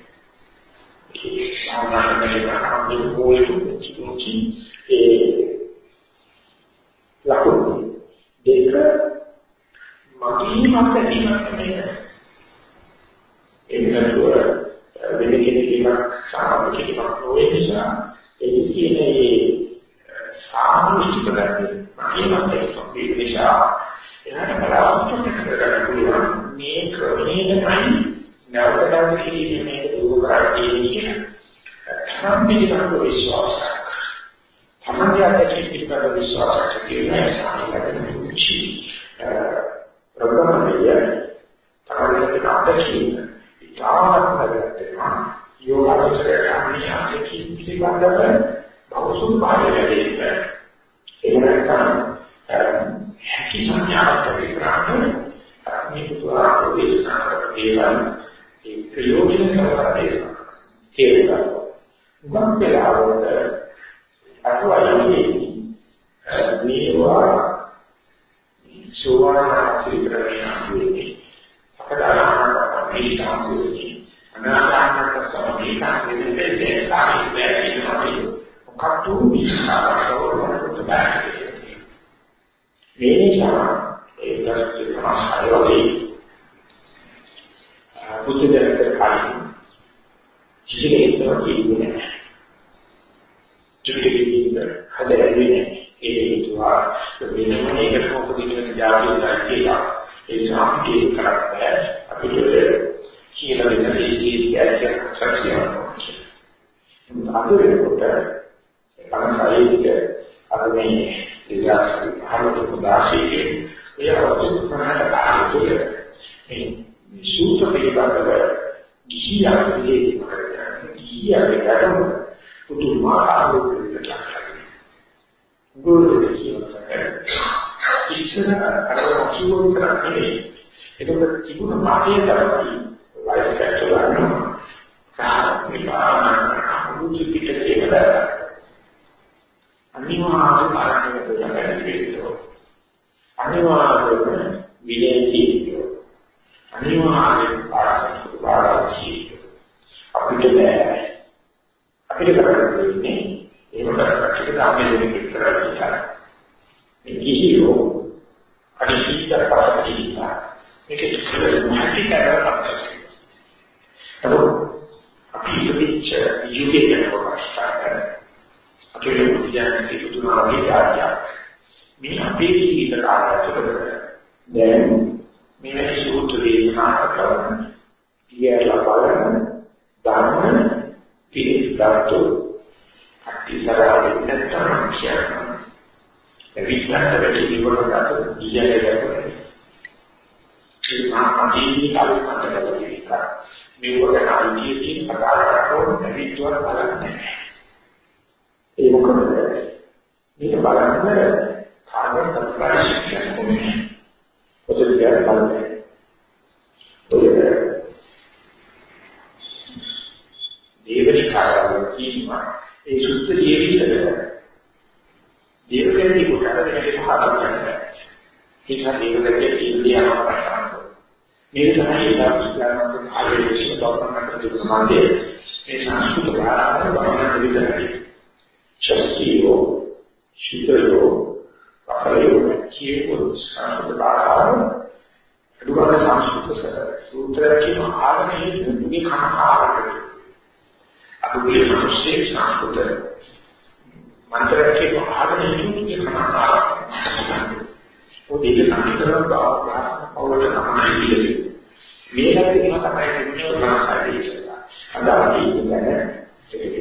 සාමාන්‍යයෙන් අපේ මොලේට කිතුචි ඒ ලකුණු දෙක මගේ මත දීමක් නෙමෙයි. එන්නතුව වෙන කෙනෙක්ම සාමාන්‍ය කෙනෙක් නොවේ නිසා ඒ කියන්නේ සාමාන්‍යික කරන්නේ මගේ මතේ සම්පූර්ණ නිසා එහාට බලාපොරොත්තු කරගන්න පුළුවන් මේ ක්‍රමයේ තමයි නැවතත් කිරීමේ දුරකටදී කියන සම්පූර්ණ විශ්වාසයක් සමාජයට පිටකර විශ්වාසයක් කියන සාහිත්‍යයෙන් උචි ප්‍රබලමය තමයි අපේක්ෂිත ඉතාමත් හදලා යෝගාවචරය අනියාගේ පිළිබඳව අවසුන් පාඩකයක් ඉන්නේ. ඒ නැත්නම් හැකි සංඥාවක් විග්‍රහන මේ පුතුරා ප්‍රදේශනා කරන දේවල් ඒ ප්‍රයෝජන කරලා දේශනා තේරුණා. මුගක් වෙලාවට අතුවයිනේ මේවා සෝවාන් චිත්‍රණය වෙන්නේ. අපදාන මේ තාම වෙන්නේ. අනාගත සමීකරණ දෙකේ සාහිත්‍යයේ ඉන්නවා මොකක්ද විශ්වාසවලට බැහැ මේ නිසා ඒ දර්ශන සමාහයෝදී බුද්ධ ධර්මයට කලින් කිසිම කියන්නේ නැහැ. ත්‍රිවිධ හදන්නේ ඒ හේතුවා වෙනම ඒකට මොකද කියන ජාතිය කියලා ඒ සාහිත්‍ය කරන්නේ අපිට කියලා වෙන දේශීය කියන්නේ අද වෙනකොට පරසාරික අර මේ ඉතිහාස හරවතු දාශීකේ එයවත් ප්‍රහාර කාලතුල මේ සූත්‍ර පිළිබඳව ගිහියන්ගේ ගිහියන්ගේ ගඩම පුදුමාකාර විදිහට ගුරු කියනවා ඉස්සර අර කිව්ව කරන්නේ ඒකත් තිබුණ මාතේ තමයි වයසට ගන්නවා කාර්මිකාන මුචි පිටේ කියලා අනිවාර්යයෙන්ම ආරම්භ කරගන්න වෙනවා. අනිවාර්යයෙන්ම විනයදී අනිවාර්යයෙන්ම පාරමිත පාරාචී අපිට බෑ. අපිට කරන්න වෙන්නේ ඒක කරකට ධර්මයේ දෙක කරලා මේ කිහියෝ අනිශ්චිත පරිදීලා මේක මහටි කරලා අපිට අපි ඉතිච යුගයේ කරනවා අපේ බුද්ධයන් සිදුතුනා වගේ කාර්යයක්. මේ අපේ ජීවිත කාලය තුළ දැන් මේ සූත්‍ර දේශනා කරන කියලා බලන ධර්ම පිළිස්තරතු අතිසරාවෙන් නැත්නම් කියනවා. ඒ විඥානයේ ජීවනගත දියලේ ඒ මාපදී කල්පනා කරලා මේ වගේ අයිතියෙන් කතා කරනකොට විද්‍යාව බලන්නේ ඒ මොකද මේක බලන්න කාර්ය ප්‍රතිපලයක් කොහොමද ඔතන කියන්නේ බලන්නේ ඔය දේවනි කාර්යවල කියනවා ඒ සුද්ධ ජීවිතවල දේවකෙනි කොට වෙනකේ පහදක් නැහැ ඒක දේවකෙනි ඉන්දියාව පටන් මේක තමයි ඉස්ලාම් ආගමේ විශේෂ තෝරන කරන සමාජයේ ඒ සංස්කෘතික ආරම්භ වන විදිහට ශක්තියෝ ශීතලෝ අපරයෝ කියවෝ සංස්කෘතාකාර දුරද සංස්කෘත සූත්‍රයේ ආගමේ දුකේ කනකාරකේ අදුගේ මිනිස්සේ සංස්කෘත මන්ත්‍රයේ ආගමේ දුකේ කනකාරකේ ඔය දෙක සම්පූර්ණ බව අවුලට තමයි කියන්නේ මේ හැටි තමයි කියන්නේ උදාහරණයක් අද අපි ඉන්නේ ඒක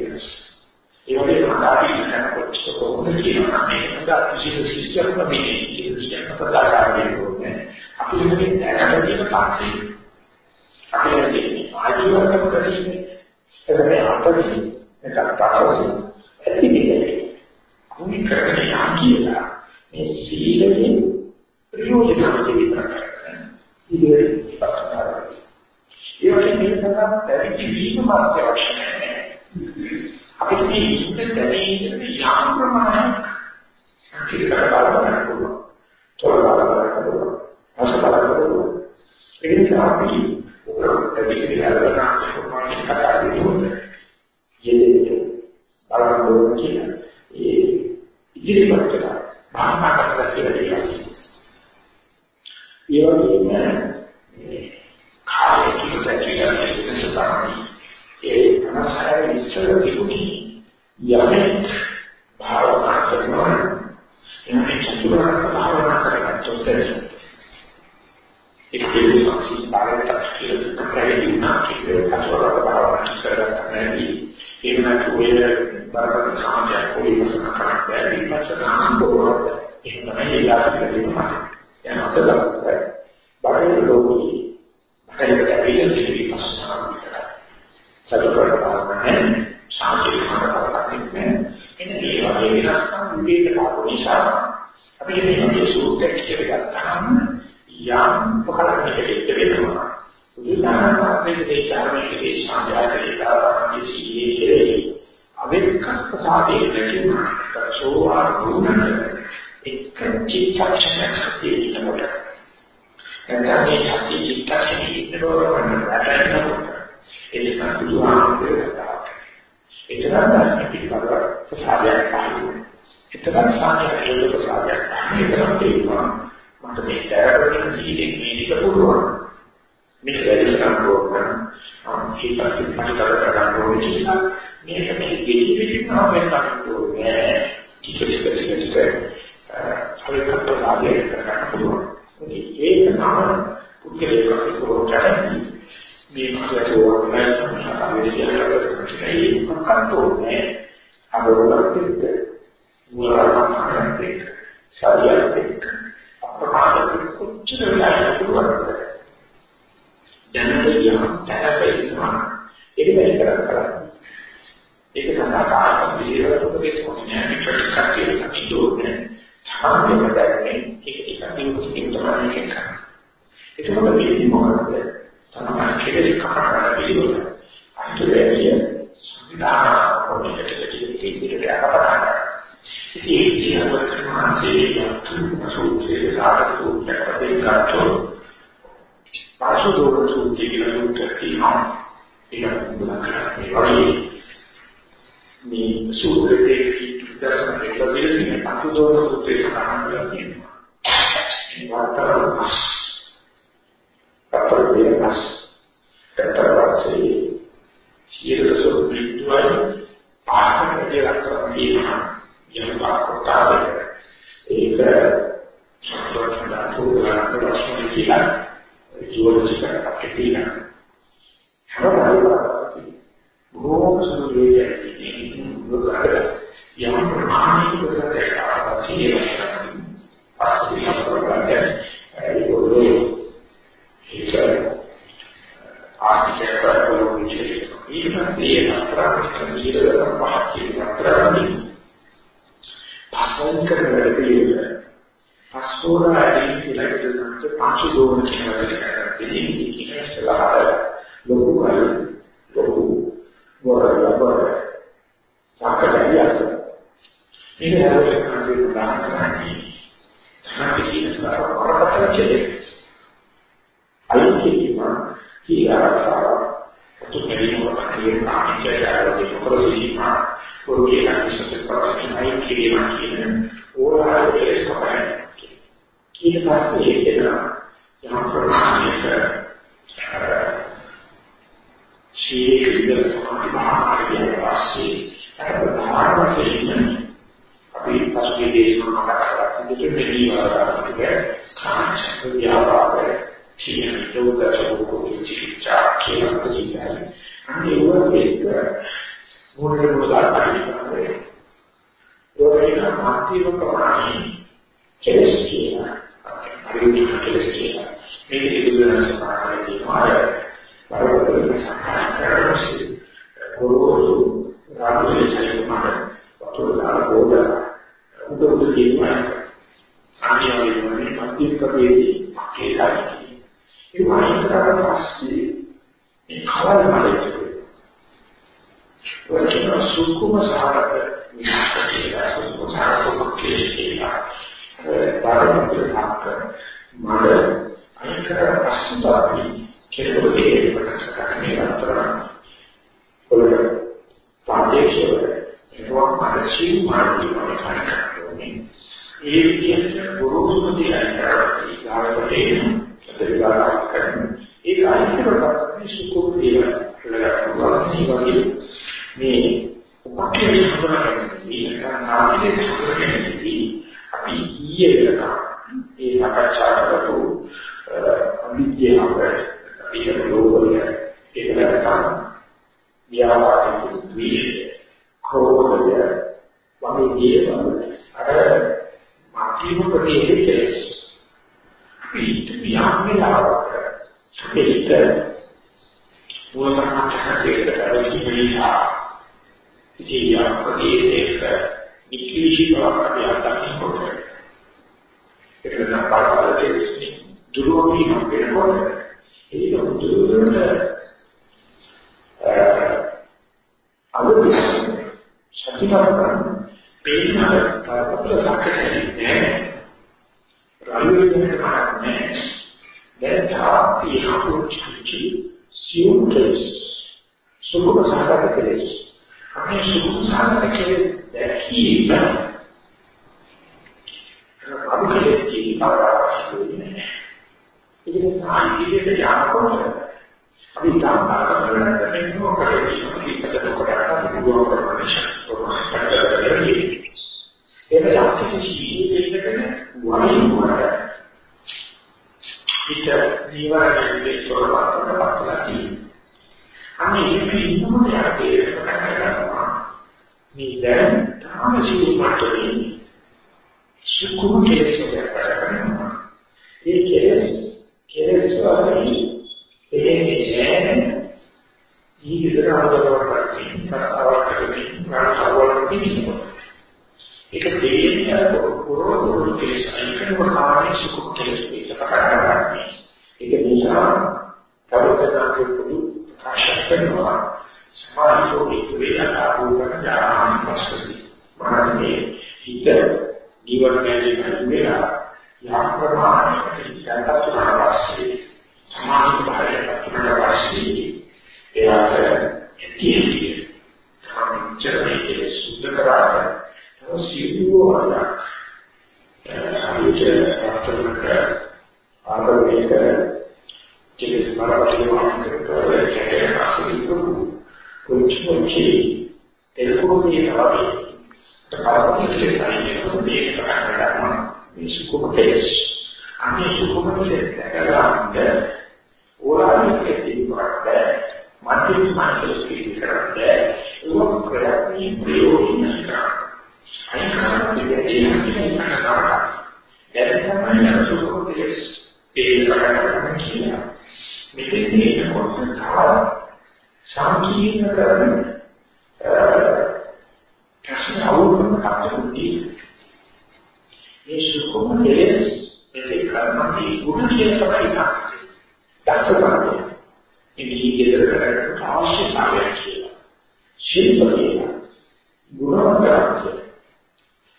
ඒ වගේම අදාපි කරනකොට කොහොමද කියනවා මේ අදා කිසි සිස්ටම් මේ කියන ප්‍රකාශයෙන් කියන්නේ අපි මේ දැනට තියෙන පාඩේ අපේ මේ ආජීවකම් කරන්නේ. එතන අපදී එකක් පාඩේ ඇතිනේ කුමි කරන්නේ යා කියලා මේ සීලයෙන් ප්‍රයෝජනවත් විතර කරන්නේ ඉතින් ඒ වගේ මේ සඳහා පැවිදි වීම අවශ්‍ය නැහැ අපිට මේ හිත දැනෙන්නේ යාම් ප්‍රමාණයක් සංකීර්ණ බලන්න පුළුවන්. තොර බලන්න පුළුවන්. අස බලන්න පුළුවන්. ඒ නිසා අපි ඔබට දෙවියන් ප්‍රමාණයක් කතා කරනකොට යෙදෙන්නේ බලන්න ඕන කියන ඒ ඉදිරිපත් කරලා භාවනා කරලා කියලා දෙනවා. ඒ වගේම කාලය කියන දේ කියන එක තමයි ඒ අනසාරය ඉස්සර තිබුණේ යමෙක් භාවනා කරනවා එන්නේ චතුරාර්ය භාවනා කරගත්තොත් ඒක දෙවියන් පාරට කියලා කරේ නාකි චතුරාර්ය භාවනා කරගන්න ඒ වෙනත් ඔය බරපතල සමාජයක් කොයි මොකක්ද කරන්නේ විපස්සනා අනුභව එහෙම තමයි ඒලාට කියනවා යනකොට දවසට බාහිර ලෝකී බාහිර දෙවියන් විපස්සනා සතුටට පාරන්නේ සාහිත්‍ය කරපන්නේ එන්නේ මේ වගේ වෙනස්කම් විවේක කාරෝ නිසා අපි මේ වගේ සූත්‍රයක් කියලා ගත්තාම යම් පහලකට දෙන්න වෙනවා බුදුදානමාත්‍රයේ දේශාමයේ සාධාරණේ දානයේ සීයේ අවෙක්ක ප්‍රසාදයේ දෙකිනා සෝ ආරුණන එක්ක චිත්තක්ෂණයක් තියෙනකොට එතන මේ ශක්ති චිත්තක්ෂණයේ ඉන්නකොට වැටෙනකොට ඒක බුදුහාමුදුරුවෝ එතරම් පිළිබඳව ප්‍රසාදයක් පාන්නේ එතරම් සාධ්‍යයක් ප්‍රසාදයක් පාන්නේ එතරම් තේරුණා මට මේ දැරගෙන ජීවිතේ මේ ටික පුළුවන්. මේක වැඩි කරන්න ඕන නම් හිතට පිටතට කරගන්න ඕනේ කියලා. මේක මේ ගෙඩි පිටින්ම වෙන්න ඕනේ කිසිම දෙයක් අවිකල්ප ආදී කරගන්න පුළුවන් ඒක නම් පුද්ගලික කටයුතු මේ මාතෘකාව ඕනේ තමයි කියන්නේ මොකක්ද ඕනේ අරෝගත්ත මුලරමකට සාරියක් අපරාධ කොච්චර වෙලා පුළුවන්ද දැනට යම් තැනක ඉන්නවා ඒක වැඩි කරලා කරන්නේ ඒක සඳහා කාර්ය පිළිවෙලකට දෙන්නේ පිටට කටියට කිදෝනේ සාමාන්‍යයෙන් දැක්කේ ඒක එක දිනුත් කිව්වම ඒක ඒකම වෙන්නේ මොකද සමාන කෙලෙස් කහරන පිළිවෙල අන්තිමේදී සංවිධාන පොඩිකට දෙකේ අපරාධ ඉතින් ඒක කියන මාසේ යතුරු සූත්‍රයේ සාකච්ඡා කරලා පාසුදෝක සූත්‍රය කියලා සූත්‍රයක් තියෙනවා. ඒක බුදුන් කරන්නේ මේ සූත්‍රයේ ඉතිදර්ශන කියලා දෙන්නේ පාසුදෝක සූත්‍රය සඳහන් කරලා තියෙනවා. මේ වාර්තාවස් අපරදේනස් කතරවාසේ සියලු සුබිද්වයි පාඨකයේ ලක්ෂණ තියෙනවා. යම් පාඨකාරය ඒක සම්පූර්ණ අතුරුලක් ප්‍රශ්න කියලා ජීවිතයක් කියලා. හැබැයි බොහෝ සුළුයේ යම් ප්‍රමාණික ප්‍රසාරයක් අවශ්‍යයි. පස්සේ අපරාධය ඒකෝ ඒක ආර්ථික ප්‍රබලෝවිචේ ඊපස්සේ අපරාධික නිරතව පහකින් අත්‍රාමි පසන් කරන වැඩ පිළිවෙල පස්වරාදී කියලා කියනකොට පාසු දෝන කියන වචනේ කියන්නේ ඉස්සරහට ලොකු කල ලොකු වරලබර සාකච්ඡායක් මේක හරියට කන්නේ උදාහරණයක් තමයි කියන කරපතච්චේ අයිතිම කීආරසාව තුකේම වගේ කාමිකයාගේ ප්‍රොසීමා පොරේ නැතිසෙත් පස්සේ අයිතිම කියන ඕලාරේ සපයන ඊට පස්සේ එතන යම් ප්‍රමාණයක ශීල විදල සමාධිය පස්සේ අර ධාර්මයෙන් අපි පස්සේ දේශනා කරලා ඉතින් මෙලි වලට කාංශ ව්‍යාපාර කියන දෝදසෝකෝ චිකිච්ඡා කියන ප්‍රතිචාරය අනිත් ඒක මොනවාද උදාහරණයක් ඒකේ මාත්‍රික ප්‍රමාණය කෙලස් කියලා අරිවිච කෙලස් කියලා. මේක ඉදුලන සමානයි කියනවා. බරපතල සමානයි. කොරෝසු රාජ්‍යයේ සම්මාන වතුරා බෝධ උදව් දෙනවා. අනිවාර්යයෙන්ම මධ්‍යම ප්‍රදේශයේ කේලයි. ඒ වයින්තරට පස්සේ ඒ කවල මාලේ වචන සුකුම සහගත තවසියුවල අනිත් අර්ථවක ආගමික ජීවිත මාර්ගයෙන් කරේ කැටේ අසිතු කුච්චුචි එල්කෝනේ තමයි තපාවකේ සායනෝ මේක කරන්න මේ සුකුම කෙලස් අනේ සුකුම කෙලස් දැකගන්න ඕලාරිකේ තිබුණාට මධ්‍යම මානසික කිරිකරන්න ඒක ප්‍රයත්නී ප්‍රයෝජනක අයිකාරකේ තියෙනවා දැන් තමයි සුකුම කෙලස් ඒ කරගන්න කියලා මෙතෙන්දී එනකොට තව සංකීර්ණ කරන ප්‍රශ්න අවුරුද්දක් අතර මේ සුකුම කෙලෙස් මේ කර්මදී ගුණ කියලා තමයි කියන්නේ. දක්ෂතාවය. ඉතින් ඊගෙදර කරකට අවශ්‍යතාවය කියලා. ශිල්ප කියලා. ගුණවත්කම.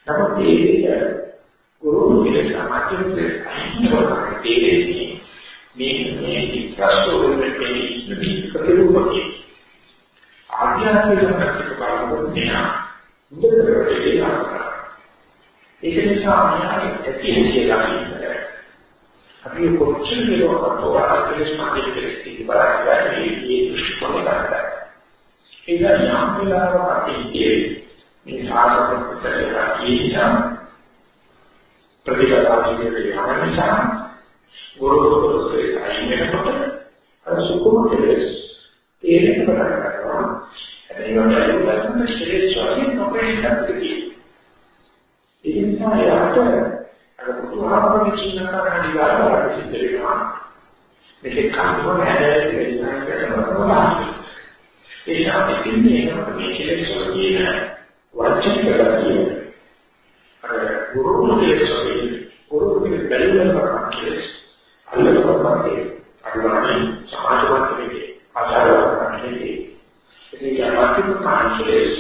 නමුත් මේ ගුරු කෙලෙස් අමාත්‍යයේ අහිමිවකට තේරෙන්නේ මේ මේ ඉස්රස්තෝ වෙන්නේ මේ ප්‍රතිරූපකේ. ආධ්‍යාත්මික පැත්තට බලනකොට න්යා හොඳට වෙලා ඒක නිසා මෙයාට ඇති කියලා කියනවා. අපි කොච්චර මෙලොවට තෝරාගෙන ස්මාර්ට් කෙලෙස් බලන්න මේ දෘෂ්ටි කොහොමද කරන්නේ. ඒක යම් වෙලාවක අපි මේ සාසන පුතේලා කියනවා ප්‍රතිපදාවේ යන නිසා ගුරුතුමෝසේ අයින් වෙනකොට අර සුකුම කෙලෙස් තේරෙන්න පටන් ගන්නවා. හැබැයි ඒකට උදාහරණ කෙලෙස් වලින් නොකෙන්න තියෙනවා. ඒ නිසා යාට අර බුදුහාමරගේ කියන කරණ දිගාරවල සිද්ධ වෙනවා. මේක කන්දෝ හැදෙන්නේ විඥාන කරනවා. ඒ ශාපෙකින් මේකට මේ කෙලෙස් වල කියන වචන කරලා අර ගුරුතුමෝ කෙලෙස් වල ගුරුතුමෝ බැලුවම කරන කෙලෙස් අල්ලන කරන්නේ අනුරාණි සමාජ මට්ටමේ ආචාරවලදී ඉතින් යමාතික කාන්කලෙස්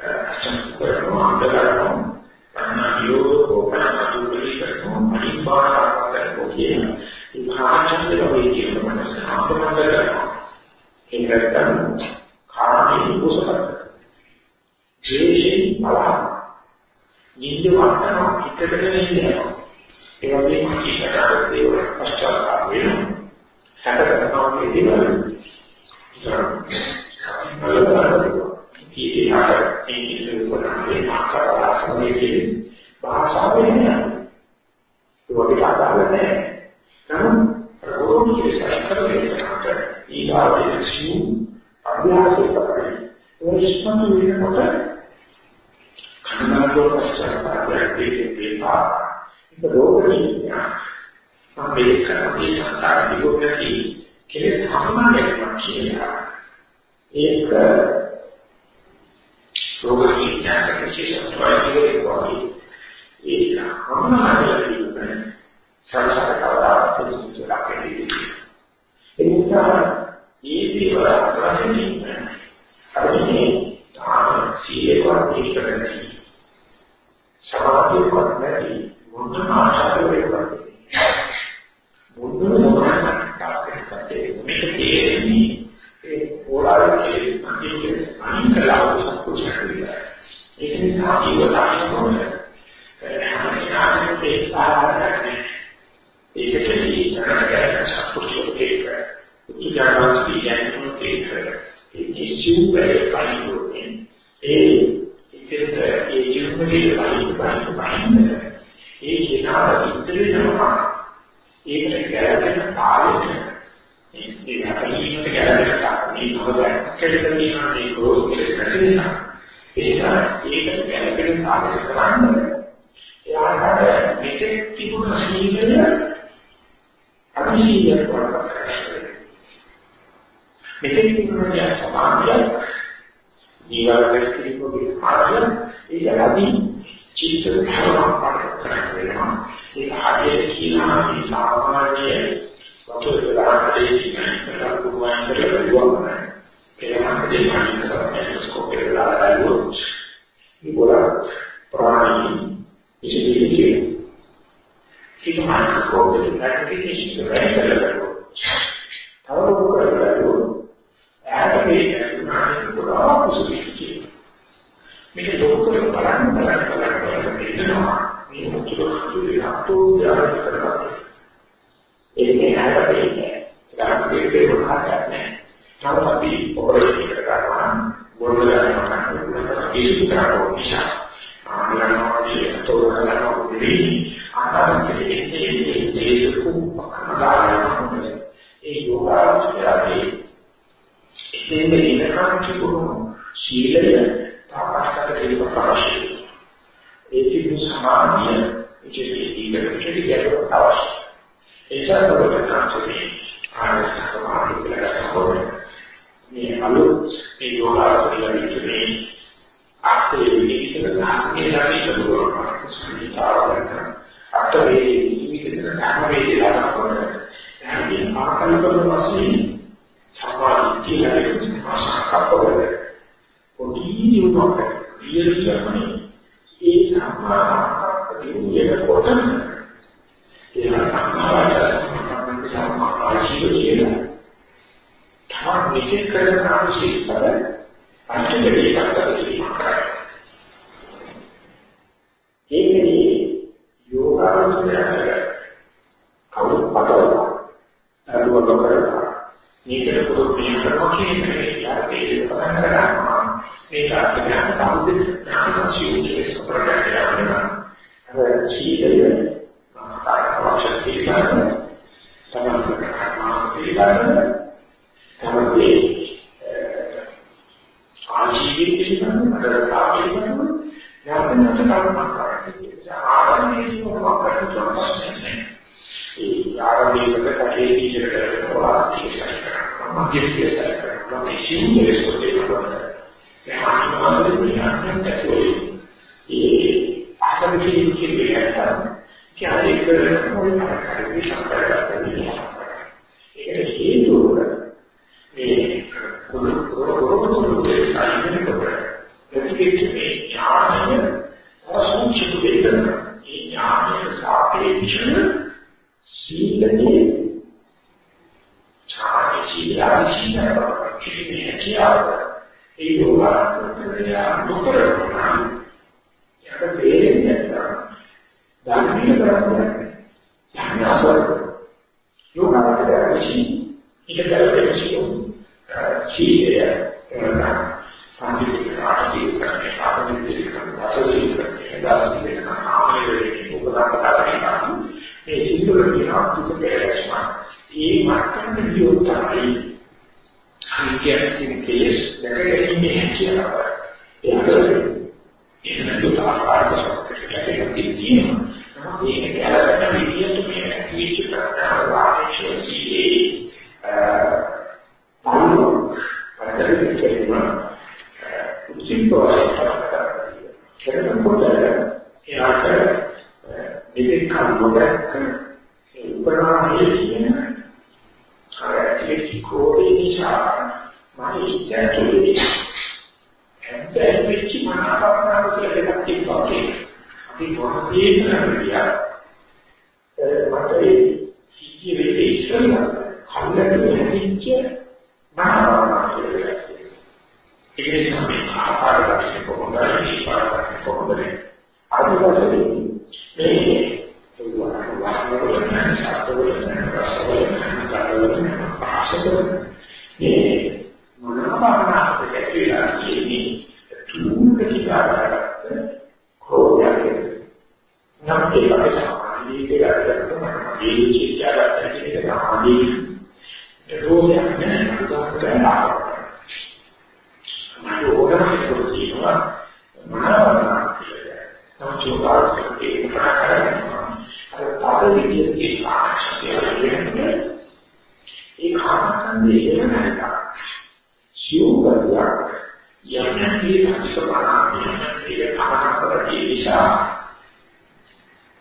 අචං කරනවා අන්තරාරම අනායෝ කෝපන අතුලි කරනවා අනිබාරකට කියන ඉහාචන්දර වේදිය මනස ආපමණ්ඩ කරනවා ඒකෙන් කාමී කුසල ජීවිතේ බල නිින්ද වටනවා පිටකට නෙන්නේ ඒ වගේම කීකට දේව පශ්චාත්තාප වෙනවා හැටකටනවා මේ දේවල් ඉතින් ඊට ඒ පොඩි ආකාරයෙන් භාෂාවෙන් නෑ. ඒක අදාළ නෑ. නමුත් රෝගී සැකකරගෙන ඊගාවේ සිව් අභ්‍යාසය කරයි. ඒ ඉස්මතු වෙනකොට කනගාටු පශ්චාත්තාපයෙන් දෙපා ඒක රෝගී අපේ කරන්නේ සංකාර විකෝපටි කෙලෙස් සම්මානයක් කියලා. ඒක රෝග විඥානක විශේෂ ප්‍රයෝගයක් වගේ ඒක අමනාපයෙන් සංසාර කවදා ප්‍රතිසුලක් වෙන්නේ ඒ වල කරන්නේ අපි මේ තාම සීලේවත් ඉස්සරහදී සමාධියවත් නැති මොන ආශාවක් වෙන්නේ මොන මොනක්ද මේක තේරෙන්නේ ඒ පොළාවේ අන්තිමේ අනිකලාව සතුටුයි ඒක නිසා ජීවිතය කොහොමද හැමදාම මේ සාහරණය ඒකටදී කරගෙන සතුටුයි උත්සාහවත් කියන්නේ ඒක ඒ සිව්වැය පරිපූර්ණයි ඒ ඉතින්ද ඒ ජීවිතේ පරිපූර්ණයි ඒ කෙනා ඉදිරියටම ඒකට ගැළපෙන කාලෙට ඒ අපිට ගැළපෙන කාලෙ මොකද කෙලෙන මේ ගෝල් කෙලෙන නිසා ඒක ඒකට ගැළපෙන කාලෙට කරන්නේ එයාට මෙතෙක් තිබුණ සීලය අනිසිය කරපක්ෂය මෙතෙක් තිබුණ යා සමාධිය ජීවන කිරීමේ ආරය ඒ යදී චිත්ත භාවනා පාඩම් කරනවා ඒක හරියට කියනවා මේ සාමාන්‍ය වතුර දාන්නේ කියන්නේ පුරුවන් කරලා ඒකම දෙන්නේ මයික්‍රොස්කෝප් එකේ දාලා බලුවොත් ප්‍රාණි ඉතිරිකේ ඒක මයික්‍රොස්කෝප් එකේ ඇප්ලිකේෂන් එක කරලා තව මොකද ඇහැට මේ නාමයෙන් පුරාපුසුකී මේක ලෝකෙ බලන්න බලන්න බලන්න බලන්න ඉන්නවා. මේ මුතුලුයි අතෝ යාර කරගන්න ඒකේ හැදෙන්නේ ගන්න දෙයක් මොකක්ද නැහැ තව අපි ඔපරේෂන් එකට කරනවා බොරුදලා යනවා ඒක කරනවා නිසා ආනන්දෝයි තෝරනවා දෙවි ආකාරයේ ඒ දේශකු අකමදායන ඒ යෝගාචරයේ ඉතින් ඉන්නකම් කිව්වොත් ශීලය තාපස්කර කෙරෙහිව අවශ්‍යයි. ඒ කිසි සමාධිය ඉතිරි ඉතිරි ගැටලුවක් අවශ්‍යයි. ඒසත් ඔබට කාන්සේ ආරස්ත සමාධිය කියලා ගන්නකොට මේ අලුත් ඒ යෝගාවලියේ ආත්මයේ විදිහට ගන්නේ නැති සතුරක් සංහිතාවක් අතේ විදිහට ධර්ම වේදනා කරනකොට එහේ ආකල්පවල වශයෙන් සමාධිය කියලා මාසකප්පවල පොඩි දිනුවක් වියලියමයි ඒ සම්මාදිනුයේ කොටන ඒ සම්මාවාච සම්මාවාචිය කියලා තමයි මේක කරන අවශ්‍යතාවය අන්තිමේ එකකට කරා ඒකේ යෝගාවචරය කවුරු පටවලා අරුවක් කරලා මේකට පොදු පිළිතුරක් කියන්නේ යාගේ පටන් ගන්නවා මේක අපිට සම්පූර්ණ ඥානශීලයේ සුප්‍රකටය වෙනවා. අර සීලය මාතාවක්ෂ පිළිගන්න තමයි කරනවා පිළිගන්න තමයි ආජීවී පිළිගන්න මඩරතා පිළිගන්න යාපනට කර්ම කරන්නේ ආරම්භයේ මොකක්ද කියන්නේ ඒ ආරම්භයේ කටේ ඉතිරි කරනවා ඒක කරනවා මගේ කරනවා මේ සීලයේ සුප්‍රකටය ඥානවලින් ඥානයක් ඇතුළේ ඒ අසමිතිය කියන්නේ කියන්නේ කරන මොකක්ද විශ්වාසකරගන්න ඒක හේතුව මේ කුරුකුරුකුරුකුරු සාධනකොට ප්‍රතිපෙච්ච මේ ඥානය අසංචිත වේදන ඒ ඥානය සාපේක්ෂව සීලයේ ඡාය සීලාශීලව කිසිම කියාවක් ඒ යෝගාචරය නොකරනවා යට තේරෙන්නේ නැත්නම් ධර්මීය කරන්නේ ධර්මසවර යෝගාචරය විශ්ි ඊට කරගෙන සීලය කරනවා සම්පූර්ණ ආශී කරන්නේ ආපදිතේ කරනවා අසසී කරන්නේ දාසී කරනවා ආමයේ උපදාන කරනවා මේ සිදුවන විනාශ දුක පෙරේස්ම ඒ මාර්ගයෙන් දියුණුවයි අනිත්‍යයෙන් කෙලස් දැකගැනීමේ හැකියාව ඒක ඒක නේද ආකාරයකට තියෙනවා මේක ගැලපෙන විදියට මේ කිවිච කරනවා වාචිකී අනු පරිදි කියනවා උසිතෝයි කරනකොට එයාට මේක කවුරුද කරන උපනාමයේ කියන මම ඉච්ඡාතුලේ හැබැයි වෙච්ච මනාපකරන කියලා දෙකක් තිබ්බා අපි මොකද කියනවා මට ඒ සිද්ධිය වෙන්නේ ඉස්සෙල්ලා කල්ලාට හැදිච්ච මනාපකරන ඒක නිසා මේ ආකාර දක්ෂ කොහොමද මේ පාරක් කොහොමද අනිවාර්යයෙන් මේ වාහනවල නැහැ සාතවල නැහැ රසවල නැහැ කාරවල නැහැ පාසවල මේ මොනවාකට කියලා කියන්නේ තුන්ක කියාගත්ත කෝයයක් නම් ඒකේ සමාධිය කියලා කරනවා මේ කියාගත්ත කියන සමාධිය දෝෂයක් නැහැ උදාහරණයක් මට ඕනම කෙනෙකුට කියනවා මොනවාද කියලා. නමුත් යෝගාවචරයේ කරනවා. අර තාද විදියට කියනවා. ඒ කාමකන්දේ එහෙම නැත්නම් සිව්වදියක් යන්නේ අනිකපාණිය ඒක කාමකන්දේ නිසා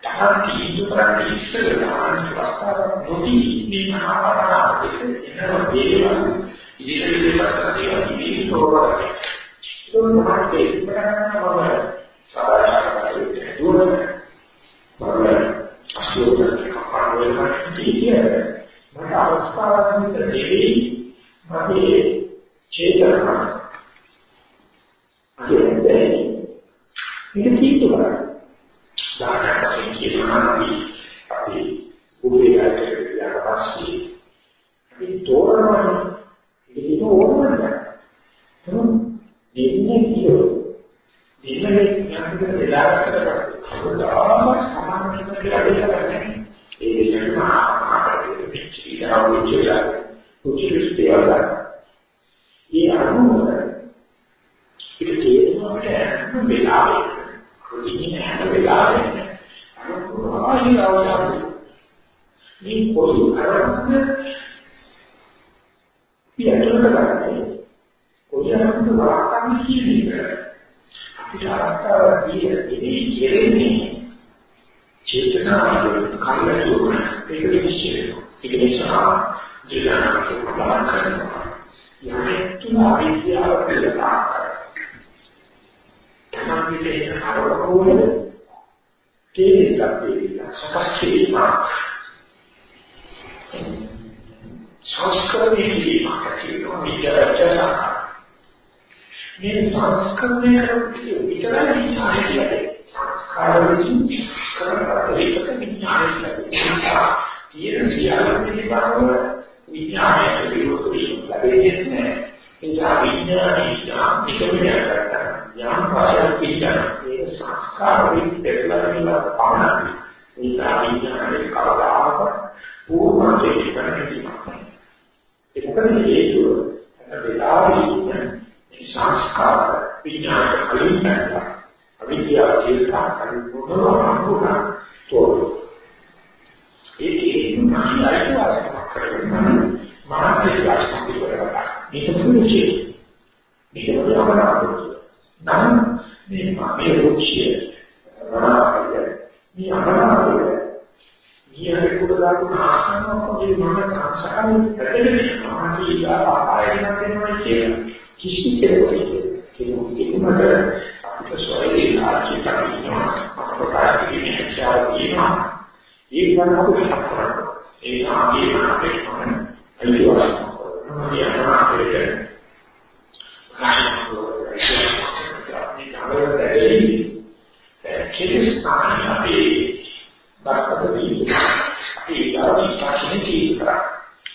තමයි ඉදුරන්නේ ඉස්සරහා ප්‍රස්තාව නොදී මේ මහාපාරාපිත එනවා දේවල් ඉදිරියට දෙපැත්තට තියෙන තෝරගන්න. ඒක මාර්ගයේ ඉස්සරහම සාධාරණයි දුරන මම අසුරට කපාවෙලා ඉතියේ මට අවස්ථාවක් දෙවි මගේ චේතනා අදේ මේක තීතුවා සාහනයෙන් කියනවා අපි අපි උපේකට ඊට පස්සේ අපි තෝරනවා ඒක ඕනම නැහැ. දෙන්නේ කියෝ. දෙන්නේ යන්නකට වෙලාවකට කවදාම සමාන වෙන කියලා දෙයක් ඒ දෙන්නම ආකාරයට පිටිලා විචලා උචිතස්තියලා. ඒ අනුව ඒක තේරුමකට හැම වෙලාවෙම කුලින හැම වෙලාවෙම අනුරාහි අවශ්‍යයි. මේ පොදු කරන්නේ පියතුරට ගන්නේ කොහොමද වරක්කන්නේ කියන එක අපිට අරක්කාව දීලා ඉන්නේ චේතනාවේ කල්ලාතුන ඒක විශ්ේ ඒක නිසා ජීවනක බලන්න කරනවා යන්නේ තුන අවිද්‍යාව කියලා තමයි මේ හරවකෝනේ තේරිලා තියෙනවා සකස් කිරීම සංස්කරණය කිරීමක් කියනවා විද්‍යාවචන මේ සංස්කරණය කරන්නේ විතරයි විඥානය කියන්නේ සංස්කාර විසින් සංස්කරණ කරේක විඥානය කියන්නේ තියෙන සියල්ල පිළිබඳව විඥානයට විරුද්ධ වීම ලැබෙන්නේ නිසා විඥානය යම් නිකමනය කරලා යම් පාසල් පිළිගන්න මේ සංස්කාර විද්‍යාවල පමණයි නිසා විඥානයේ කවදාකවත් පූර්ණ දෙයක් නැහැ ඒකද හේතුව වෙලාවෙදී මේ සංස්කාර විඥාන කලින් නැත්නම් අවිද්‍යාව ජීවිතා කලින් මොනවා තෝර ඒකේ මානසික අයිතිවාසිකමක් කරගන්න මානසික අයිතිවාසිකමක් කරගන්න මේක පුරුෂය මේක වරවරාපොත් නම් මේ මේ රුචිය වරවරාපොත් මේ අමරාපොත් ඊයේ කුඩ දාපු ආසන්නකදී මම සංසාරේ පැටලෙන්නේ මානසික ආයතන වෙනවා කියන කිසි කෙනෙකුට කිසිමකට අපිට සොයලේ ආචි කරනවා අපට කියන්නේ හිතාව කියනවා ඒක ගන්න අපිට කරනවා ඒ ආගේ අපේ මොන අයිතිවාස මොන යනවා අපිට කෙලස් තමයි අපි බක්කදී ඒ ආශිර්වාදයෙන් කියනවා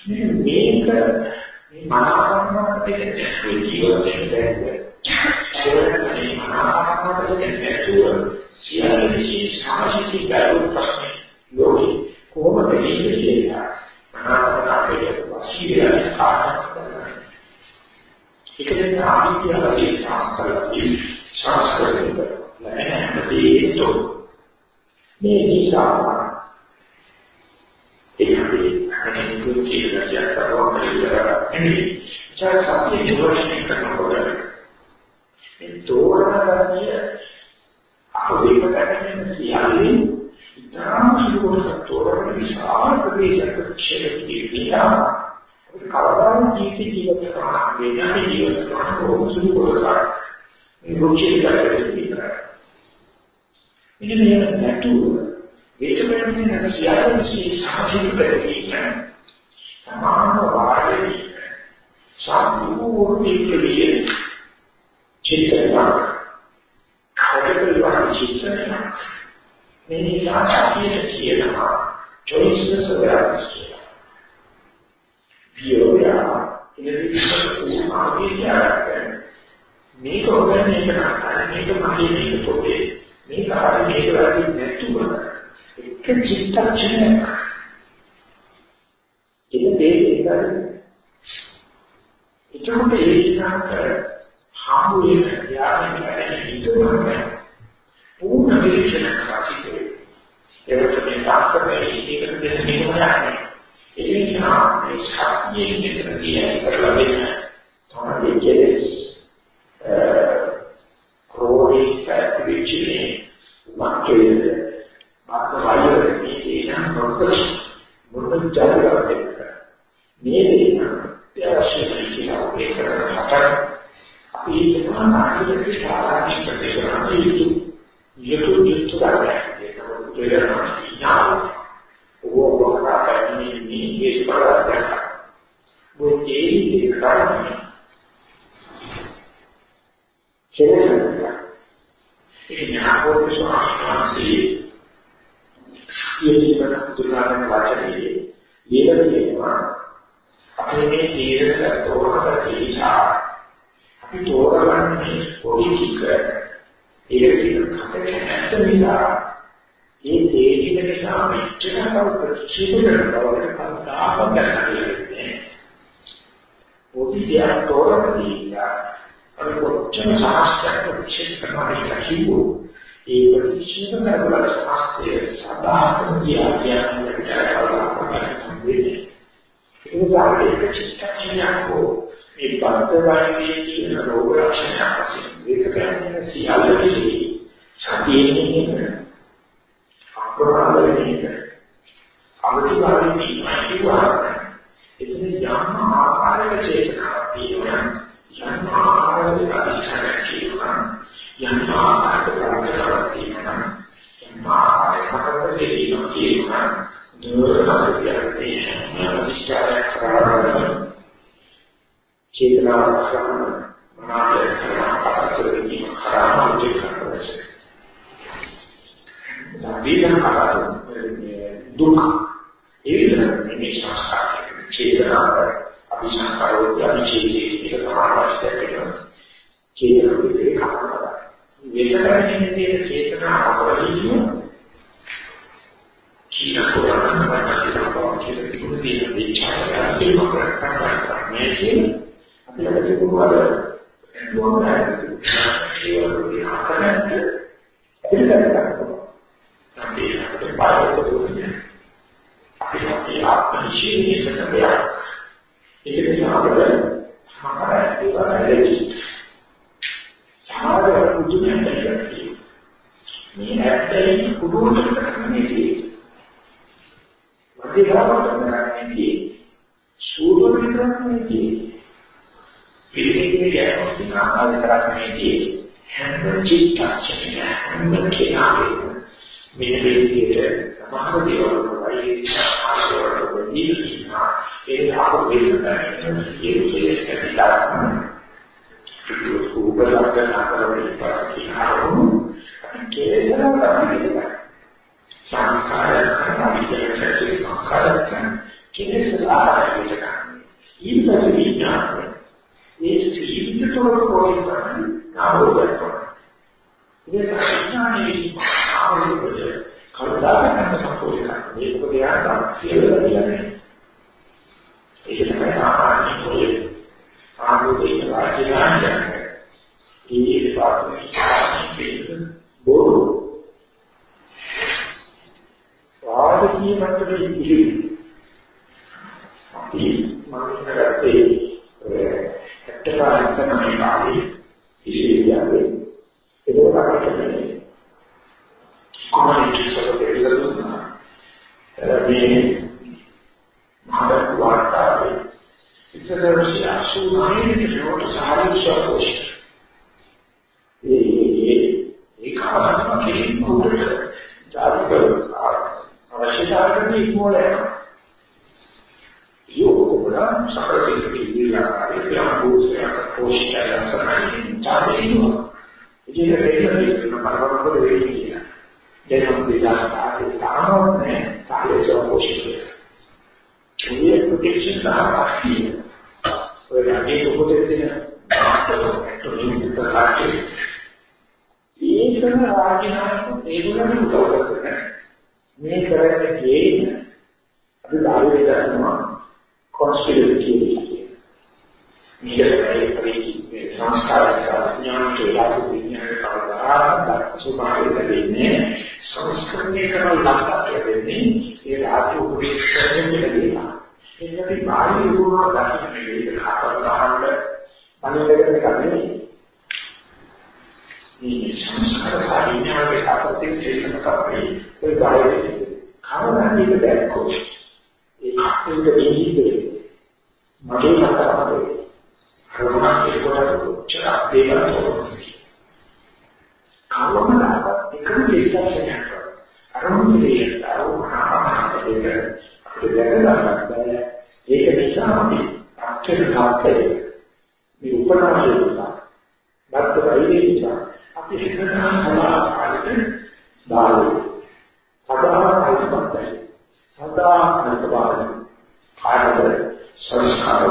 මේ මේක මේ මනාපකමකට දෙන්නේ ජීවිතයෙන් දැක්කේ ඒකනේ මනාපකමකට දෙන්නේ සියලු විශේෂ සාහිත්‍ය බැලු ප්‍රශ්න ලෝකේ කොහොමද මේක කියලා මනාපකමකට වශීලන කාරණා කරනවා ඒකෙන් ආදිත්‍යවදී සාස්ත්‍රයේ සංස්කෘතික නැහැදී මේ නිසා ඒකේ අනෙකුත් කියලා කියනවා නෙමෙයි. චාසත්‍ය ජීවශීල කරනකොට මේ තෝරනගතිය අවේකකයෙන් සියල්ලේ ඉතාම සුළුවට තෝරන විශාල ප්‍රදේශයක ක්ෂේත්‍රයේ විලා කවදාවත් ජීවිත ජීවිත කරනවා වෙනම ජීවිත කරනවා කොහොමද සුදු කරලා මේ රුචිය කරගෙන ඉන්නවා. මෙන්න මේ නැතුව වේදනාවේ නැති සියල්ල සාධිත ප්‍රතික්‍රියා සමාන වාදයේ සම්පූර්ණ ඉක්ලිය චිත්තයක් කඩකල චිත්තයක් මේ නිසා අපිට කියනවා choices of ours පියෝයා ඉතින් මාගේ යාරක මේක ඔබන්නේ කරන්නේ මේක මගේ මේක පොතේ මේක හරි මේක වැරදි නැතුව එක චිත්තක්ෂණයක් ඒක දෙයකට එතකොට ඒ විදිහට හාමු වෙන යාමෙන් වැඩි හිතුවම පූර්ණ විශ්ලේෂණ කරලා ඒකට මේ තාක්ෂණයේ ඉතිරි දෙන්නේ මොනවද ඒ නිසා මේ ශක්තියෙන් විතර කියන කරලා වෙන තමයි කෙලස්. ක්‍රෝධී සැපවිචිනේ මාකේ මාතෘකාවේ මේ නොකස් මොකද ජාතකයක් මේ දේ අවශ්‍යයි කියලා මේ කරන හතර. අපි සමානාදී ශාලාදී ප්‍රතිකරණ යුතු යුතු යුතු කරන්නේ වේදනාඥාන ඕක කතා කරන්නේ මේ හේතුඵල අධ්‍යයනය. ඔකේ ඒකයි. කෙනෙක් ඒ ඥානෝත් සමාසී කියන දුරාගෙන වාචකයේ මේක කියනවා අපේ මේ තීරණ තෝරන ප්‍රතිචාර අපි තෝරගන්නේ පොඩි ටික ඒක කියන කටට නැත්නම් ඒ තේජින නිසා මෙච්චර ප්‍රතික්ෂේප කරනවට කවදාවත් දැනගන්නේ පොඩි දෙයක් තෝරගන්න අර කොච්චර සාස්ත්‍ර ප්‍රතික්ෂේප කරනවා කියෝ ඒ ප්‍රතික්ෂේප කරන ශාස්ත්‍රයේ සදාතම කියන්නේ ඒ නිසා ඒක චිත්තක්ෂණයක් හෝ මේ බද්ධවයිනේ කියන රෝග ලක්ෂණ වශයෙන් මේක කියන්නේ සියල්ල සතියේ ප්‍රමාදයෙන් අමතිකාරී කියනවා එතන යම් ආකාරයක චේතනාවක් තියෙනවා යම් ආකාරයක අධිෂ්ඨානයක් තියෙනවා යම් ආකාරයක ප්‍රාර්ථනාවක් තියෙනවා යම් ආකාරයක දෙයක් තියෙනවා දුරහරියන්නේ අධිෂ්ඨානයක් කරනවා චේතනාවක් කරනවා මනාපයක් කරනවා අසතුටින් කරනවා දෙයක් වේදනා දුක්. ඒ විතරක් මේ සංස්කාරය චේතනාව. අපි සංස්කාරෝත් අනිචේතී එක සමානවස්තයක් වෙනවා. චේතනාව විතරේ කරනවා වේදනාවේ තියෙන චේතනාව අවබෝධිය කීන කොරන්න වගේ කියලා තිබුණේ තියෙන විචාරය. ඒක කරලා මේ කියන්නේ අපි ළඟ තිබුණාද මොනවද ඒ වගේ කරන්නේ පිළිගන්නවා අපි අපේ බාහිර දුන්නේ අපි අපේ ආත්ම විශ්ේෂයේ සැකයක් ඒක නිසා අපිට සමහර ඒවාලදී සමහර පුදුමයන් දැක්කේ මේ ඇත්තටම පුදුමකට කරන්නේ වගේ ගාවට කරන්නේ සූර්ය විතරන්නේ පිළිගන්නේ ගැටොස්තින ආකාරය කරන්නේ හැම චිත්තක්ෂණය හැම කෙනාගේම මේ විදිහට සමහර දේවල් වලයි ආශාවල නිවිලා ඒ ආපු වේදනාවෙන් සියලු කෙලෙස් කැපිලා උපලක්ෂ කරගෙන ඉපස්සේ ආවොත් කේසල තමයි සංස්කාර කරන විදිහට සංස්කාර කරන කෙලෙස් ආරම්භ කරනවා ඊපස්සේ විඥානය මේ සිහිතතොර කොහෙන්ද ආවොත් ඒ සංඥානේ ආවොත් කවදාකවත් සම්පූර්ණ කරන්නේ මේක මොකද යාට සියල්ල කියන්නේ ඒක තමයි ආපාරණි කොයි ආගෝදේ වාචිකාන්ත ඒ පාඩමේ බොරු වාදකී මන්ත්‍රයේ ඉහි අපි මානසිකත්වයේ ඇත්තටම තමයි කාලේ ඉහිලියාවේ ඒක අපිට කොහොමද ඉස්සරහට එළදෙනවා මේ මහත් වාර්තාවේ ඉස්තරෝෂි අසුනායේ කියනකොට සාරිස්සෝෂ ඒ ඒ ඒ කාරණා කෙලින් මොකද ජාතක අවශ්‍යතාවකදී ඉක්මෝලේ යෝගෝලා සකලකේ ඉල්ලනාරේ යම්පෝසයක් පෝෂ්ඨය සමානින් චාදේනවා ඉතින් මේකේ තියෙන පරමපද වෙන්නේ කියලා දැන් අපි දාස්තාවේ තාමනේ කාලේ පෝෂ්ඨය ඒ ප්‍රොටෙක්ෂන් තමයි ඔය අනේ පොතේ තියෙන ඒකම රාජිනාමක ඒගොල්ලන් උදව් කරන මේ කරන්නේ කියන්නේ අපි ධාර්මික කරනවා කොන්ස්ටිටියුටි කියන්නේ. මේකයි අපි සංස්කාරක ඥාන කියලා විඥාන කවදා සුභාවිත වෙන්නේ සංස්කරණය කරන ලක්ෂණ වෙන්නේ ඒ රාජ්‍ය උපේක්ෂණය කියලා. ඒකයි බාහිර වුණා දකින්න මේක හතර ගහන්න බලයෙන් කරන්නේ. මේ සංස්කාර විඥානයේ සාපේක්ෂ චේතන කරන්නේ ඒ බාහිර කවදා මේක දැක්කොත් ඒ කප්පෙන්ද දෙහිදී මගේ මතකයි කරුණා කියනකොට කොච්චර දේවල් තෝරන්නේ කවමදාක එකම දෙයක් කරනවා අරමුණේ අරමුණාමකට අපිට දැනගන්න බෑ ඒක නිසා අපි අක්ෂර කාර්යය මේ උපනාමය නිසා බද්දයි නිසා අපි හිතනවා සමාජයට දාලා සදා කල්පත්තයි සදා කල්පවාදී කාර්යවල සංස්කාරය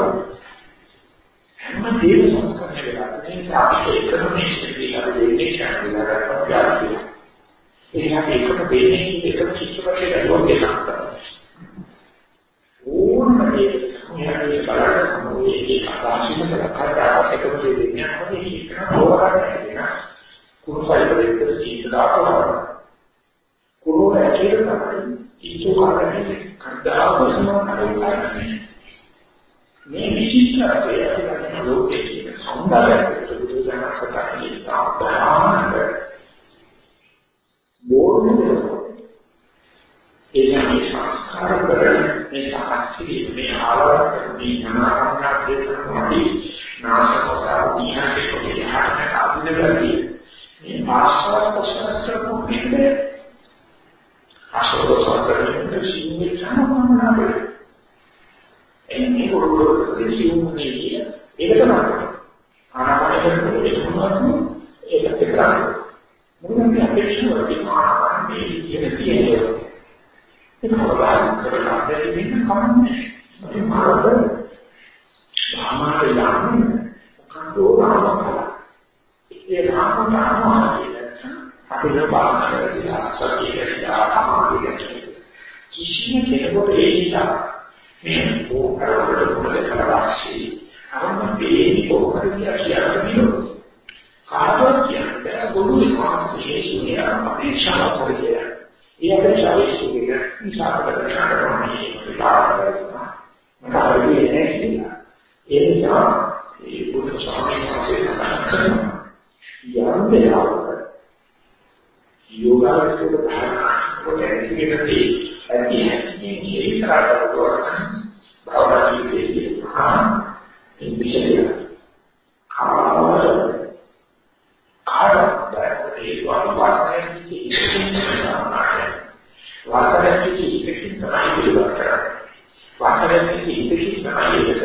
හැම දේම සංස්කාරය වෙලා ඒ නිසා අපිට එකම මේකේ අපි දෙන්නේ කියන්නේ නරකයක් ඒක එකම දෙන්නේ එකම චිත්තපටේ ලෝකේ සංස්කාරය ඕනම දෙයක සම්මයයේ බලන්න මොකේදී අදාසිම කරකට එකම දෙන්නේ අපේ හිතන හොරකට වෙනස් කුරුසයිපරේ චිත්තදාපවන කුරු ඇකේ තමයි චිත්ත කාරණේ කද්දාව සමානයි කාරණේ මේ විචිත්‍රය අපේ ලෝකයේ තියෙන සෞන්දර්යය බුදුදහම සතරේ තාපහානක බෝධිය එයන් සංස්කාර කරන මේ සාස්ත්‍රී මේ ආලෝක මේ ඥානඥා දෙකමදි නාසකෝසා විහාරේ කොටිහාට අදිනගදී මේ ආශ්‍රව ප්‍රසන්න කරන්නේ ආශ්‍රව සතරේ සිංහේ සමානව එන්නේ පොරොත්තු දෙසියුම්නේ කිය. ඒක තමයි. ආනාපානයට ඒක මොනවද? ඒකත් කරන්නේ. මොකද මේ අපේක්ෂාව තියෙනවා මේ කියන්නේ. ඒක හොරාන් කරලා දෙන්නේ කමන්නේ. ඒක මාර්ග සාමාන්‍ය යන්නේ කන්දෝ රාමකලා. ඒ රාමකලා අපි ලබාගෙන ඉන්න සත්‍යය කියලා කිසිම කෙනෙකුට ඒ නිසා මේ ඕකරවල පොඩේ කරවස්සී අරම මේ ඕකර කියලා කියන්නේ කාටවත් කියන්නේ ගොනුනේ මාස්සේ කියන්නේ අපේක්ෂා කරේ. ඒ අපේක්ෂා විශ්ිනේ ඉස්සරහට කරනවා මට හරියට නැහැ ඒ නිසා ඒ බුදු ස්වාමීන් වහන්සේ සඳහන් යම් වෙලාවක යෝගාවචර භාවනා පොතේ තියෙනදී ඇති හැකියි කියලා කරලා භාවනා ජීවිතයේ හා මේ විශේෂය කාවර කාඩේ වාතාවරණයේ ඉතිරි වාතාවරණයේ ඉතිරි තමයි පිළිබඳ කරන්නේ වාතාවරණයේ ඉතිරි තමයි ඒක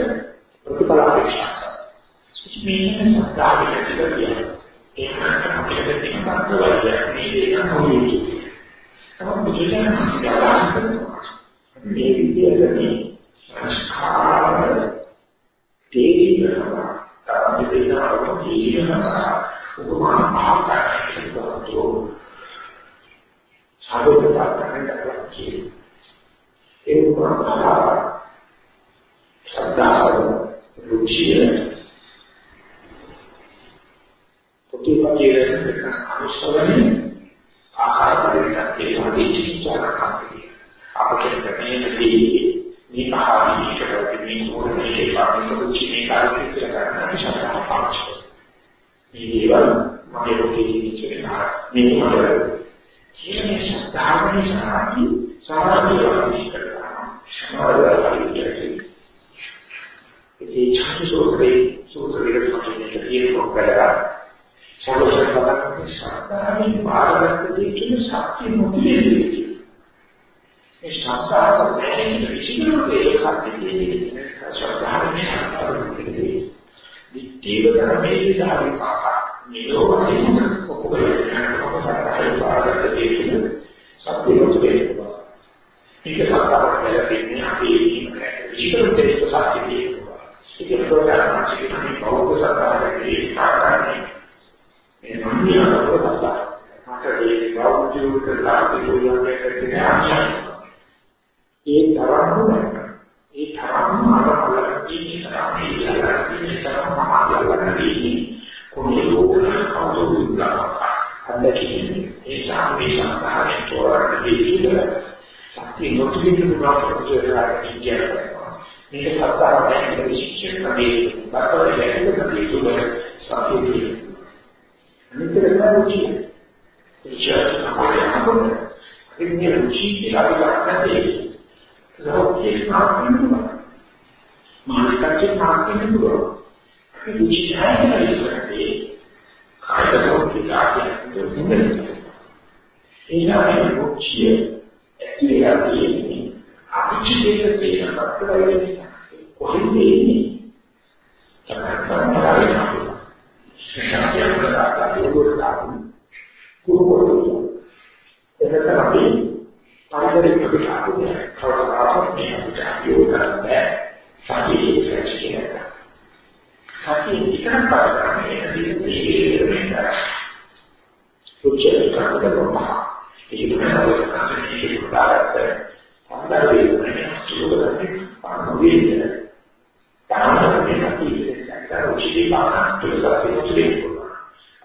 ප්‍රතිඵල අපේක්ෂා කරන්නේ මේ සත්‍යාවේ පිළිගන්නේ ඒකට අපිට තියෙන බද්දවල මේ දේ නෝයි තමයි බුදුදහම මේ විදිහට සංස්කාර තේරිනවා තමයි දෙනවා තේරිනවා උපමාන මහාකාරයෙන් කරतो සාධුතාවයෙන් කරලා ඒ උපමාන ශ්‍රද්ධාව රුචිය ප්‍රතිපදිරෙන් අනුසවනේ ආහාර පරිණතේ වගේ චින්තන කරන්නේ අපේ ප්‍රමේයදී මේ පහදී කරලා මේ මොහොතේ ඒකාන්ත සුචිනේ කාර්යය කියලා ගන්න ශක්තිය පාවිච්චි මේ දේවල් මගේ ලෝකයේ ජීවිතේ මේ මොකද කියන්නේ සත්‍යාවනේ සාහි සාහිත්‍ය වලින් කරලා සමාජය ඒ චතු සූත්‍රයේ සූත්‍රයේ තමයි කියන කොටලා සමෝසකතාවේ සාධාරණ මාර්ගකදී කියන සත්‍ය මොකද ඒ ශ්‍රද්ධාව නැතිව විසිරුවේ කප්පිතේ ශ්‍රද්ධාවේ සාධාරණකදී දිට්ඨිය ධර්මයේ ධාරි පාපා නිරෝධයෙන් කොහොමද සාධාරණ පාරකදී කියන සත්‍ය මොකද මේක සාධාරණ වෙලා තින්නේ අපි විසිරුවේ සත්‍ය කියනවා ඒක ප්‍රෝග්‍රෑම් එකේ බෞද්ධ සාධාරණකදී පාඩන්නේ මේ මනියව සත්‍ය මට ඒ බෞද්ධ කරලා පිළිගන්නේ නැහැ ඒ තරම්ම ඒ තරම්ම අරමුණකින් තරම්ම ඉලක්කකින් තරම්ම ආයතනකින් කොහේ ලෝකන කවුරුද අදකින් ඒ සාමි සම්භාවයෙන් තෝරන්නේ සත්‍ය නොතිබෙන දුරකට කියනවා මේක සත්‍තාව දැක්ක විශේෂ කමේ බතවල දැක්ක කමේ තුල සත්‍ය කියනවා අනිත් එක තමයි විචාර අපේ අනුකම්ප ඉන්නේ රුචි කියලා අපි ගන්නදී ලෞකික නාකිනුව මානසික නාකිනුව මේ විචාරය කරන්නේ කායක ලෞකික ආකාරයෙන් ඒනම මොක්ෂය ඇතිවෙන්නේ අභිචිතයේ තියෙන පත්‍රයේ කොහෙන්ද ඉන්නේ තමයි තමයි අපේ ශාස්ත්‍රීය ප්‍රකාශය වලට කුරුකොරු එතන අපි පරිසරයක අපිට ආපුනේ කවදාවත් මේ අපිට යොමු කරන්න බෑ සතියේ ප්‍රතිචාරය. සතියේ විතරක් බලන්නේ ඉතින් මේක සුචිත කරනවා. ඒක තමයි ඒක උදාහරණයක්. අන්තර්වේදනය සුදුසුකම් පානෝවිද. තාමනේ නැති ඉස්සර උචිත බාහන තුලසත් මුලින්ම.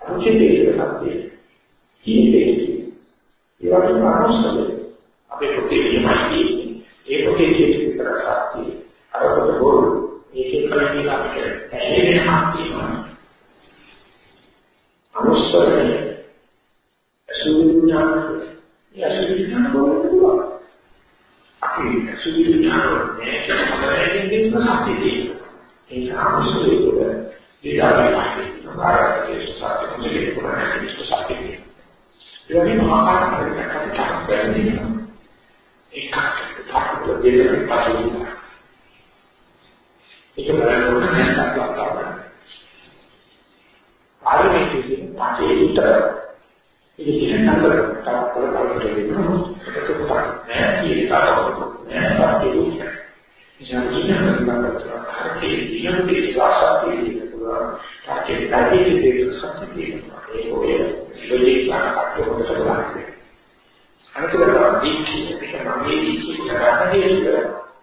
උචිත ඒකත් කීපේ. ඒ වගේම අනුසලයි අපේ පොතේ කියමයි ඒ පොතේ කියන විතර සත්‍ය අර පොත බෝල් මේකේ කලින් අපිට ඇහෙන්නේ මාත්‍යම අනුස්සරණය. අසුවිඥාන යසුවිඥාන බෝලුවා අපි අසුවිඥාන නෑ කියන දෙයක් සත්‍ය තියෙනවා ඒ අනුස්සරණය දිගාරයි නකාරකේ සත්‍ය මුලික පුරාණයේ සත්‍ය තියෙනවා ඒ වගේම ආකාරයකට කතා කරන්නේ. එකක් තාක්ෂණ දෙකක් පස්සේ ඒක බලනකොට නැස්සක් ලක්තාවන ආරම්භයේදී පාටේ උතර ඒක කියන නතර තාක් කර කර දෙනවා ඒක පුතා නෑ කියන තරම නෑ පාටේ උතර ඉතින් කියන නතර හරිය ඉගෙන ගන්න වාසාවේ පුළුවන් තාකේ තාකේ දෙක සත්‍ය කියනවා ඒක ඔය ලොජික් සාකච්ඡා කරනවා අනිතක තමයි දීක්ෂිත එක නම් මේ දීක්ෂිත කරන්න හේතුව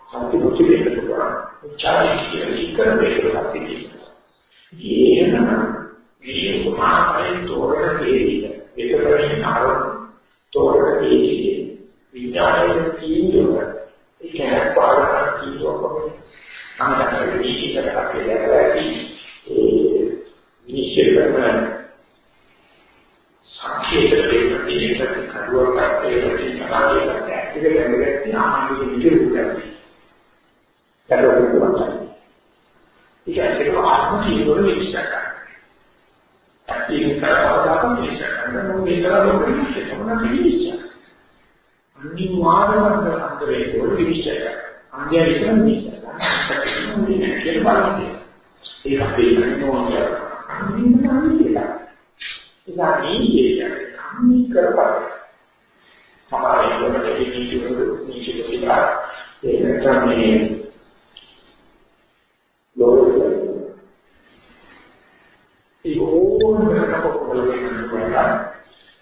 සම්පූර්ණ මුචි දෙන්න පුළුවන්. උච්චාරණය කියන ඉක්කර දෙක සත්‍ය කියනවා. ඒනම මේ කුමාරයන් තෝරන දෙවිද ඒක කරන්නේ නාර තෝරන දෙවිද විඥානයේ තීන්දුව ඒක පාරක් තීන්දුව කොහොමද? අන්තර දීක්ෂිත කරලා කියලා ඒ නිශ්චය කරන සංකේත දෙක ඒකට කරුවක් අපේ ප්‍රතිමාවක් ඒක ලැබෙන්නේ ආනන්ද විදිහට. ඒක තමයි. ඒක ආත්ම ජීවන විශ්සක. ඒක කරවදාකම් විශ්සක. මේ කරා මොකද මොනවද විශ්සක. අනිවාර්යයෙන්ම අන්තරේ වල විශ්සක. අන්‍යය විතර විශ්සක. ඒක බලන්නේ. ඒක අපේ නෝනිය. අනිවාර්යයෙන්ම කියලා. නිසා මේ කියන්නේ කම්මි කරපද. සමහර වෙලාවට මේ නීතිවල නීති කියලා ඒක තමයි ලෝකෙ. ඒ ඕනම කපකවලින් කරලා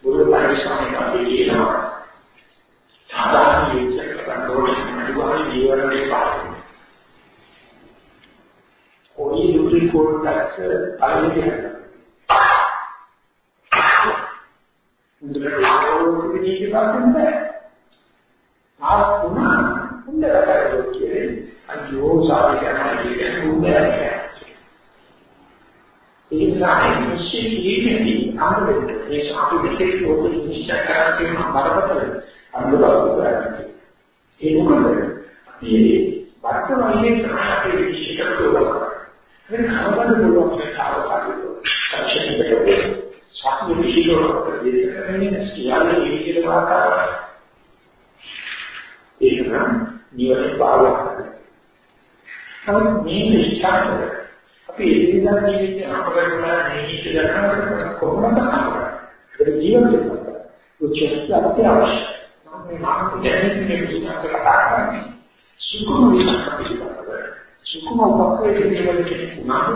බුදු පරිශ්‍රමයක් අපි කියනවා. සාධාරණ යුක්තක කන්දෝෂ අනිවාර්ය ජීවනයේ පාඩම. කොයි යුක්ති කොටස අයිතියි හොඳට විනීත පාඩම් බෑ. ආ පුනා හොඳට කරලා කියන්නේ අයියෝ සාධකයන්යි කියන්නේ උඹයි. ඒ නිසා විශ්ීමේදී අනුවෙත් ඒ සාපි දෙකේ පොදු නිශ්චය කරගෙන බරපතල අනුබව කරන්නේ. ඒ මොකද? අපි වර්තමානයේ ප්‍රාණයේ විශේෂ කරනවා. ඒක කවදාද පුළුවන් කියලා තාවකාලිකව. සත්‍ය විශේෂව ප්‍රදේශකරන්නේ සියල්ල විදිහට වාකාරයි. ඒක නම් නිවන පාවක. නමුත් මේ ස්ථානවල අපි එදිනෙදා ජීවිතේ අපකට මේ ඉතිරි කොහොමද කරන්නේ? ඒක ජීවිතේ උච්චස්ත අත්‍යවශ්‍යයි. මේ මානසික දැනෙන්නේ විදිහට කතා කරන්නේ. සුකුම විශ්වාසය. සුකුම පක්කේ කියන කෙනෙක් නාම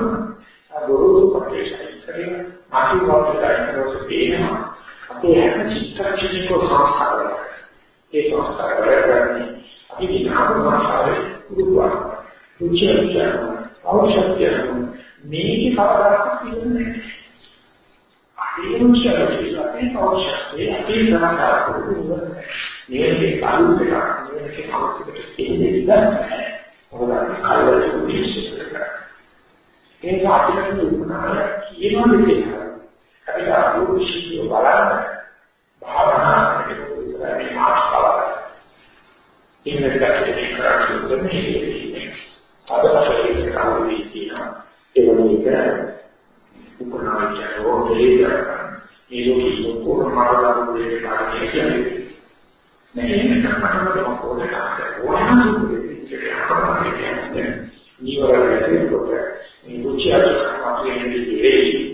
අදෝරු පක්කේ කරේ අපි වාක්‍යයන් කරොත් තේනවා අපේ හැම චිත්තක්ෂණික සංස්කාරය ඒ සංස්කාරය කරන්නේ අපි විනාම භාෂාවේ උරුවා උච්චය අවශ්‍යය මේක කවදාවත් කියන්නේ අපේ උච්චය අපේ අවශ්‍යය අපේ සංස්කාර උරුවා මේකේ කාලුක මේකේ අවශ්‍යක කියන්නේ නැහැ. මොකද කල්වල උදේශය කරන්නේ. ඒක අපිට උපනාය කියනවාද කියලා. අපිට අනුශීලිය බලන්න භාවනා කරනකොට මේ මාස්කවල. ඉන්නක දැක්කේ කරන්නේ මේ අදපසලේ කාමී කියනවා. ඒ වගේ උපනායකෝ දෙලියන මේ ලෝකෙ කොහොමද මේ කාර්යය කියන්නේ. මේ එකකට මොකද කරන්නේ? නීවරණ ඇතිවෙනකොට මේ රුචියට අපේ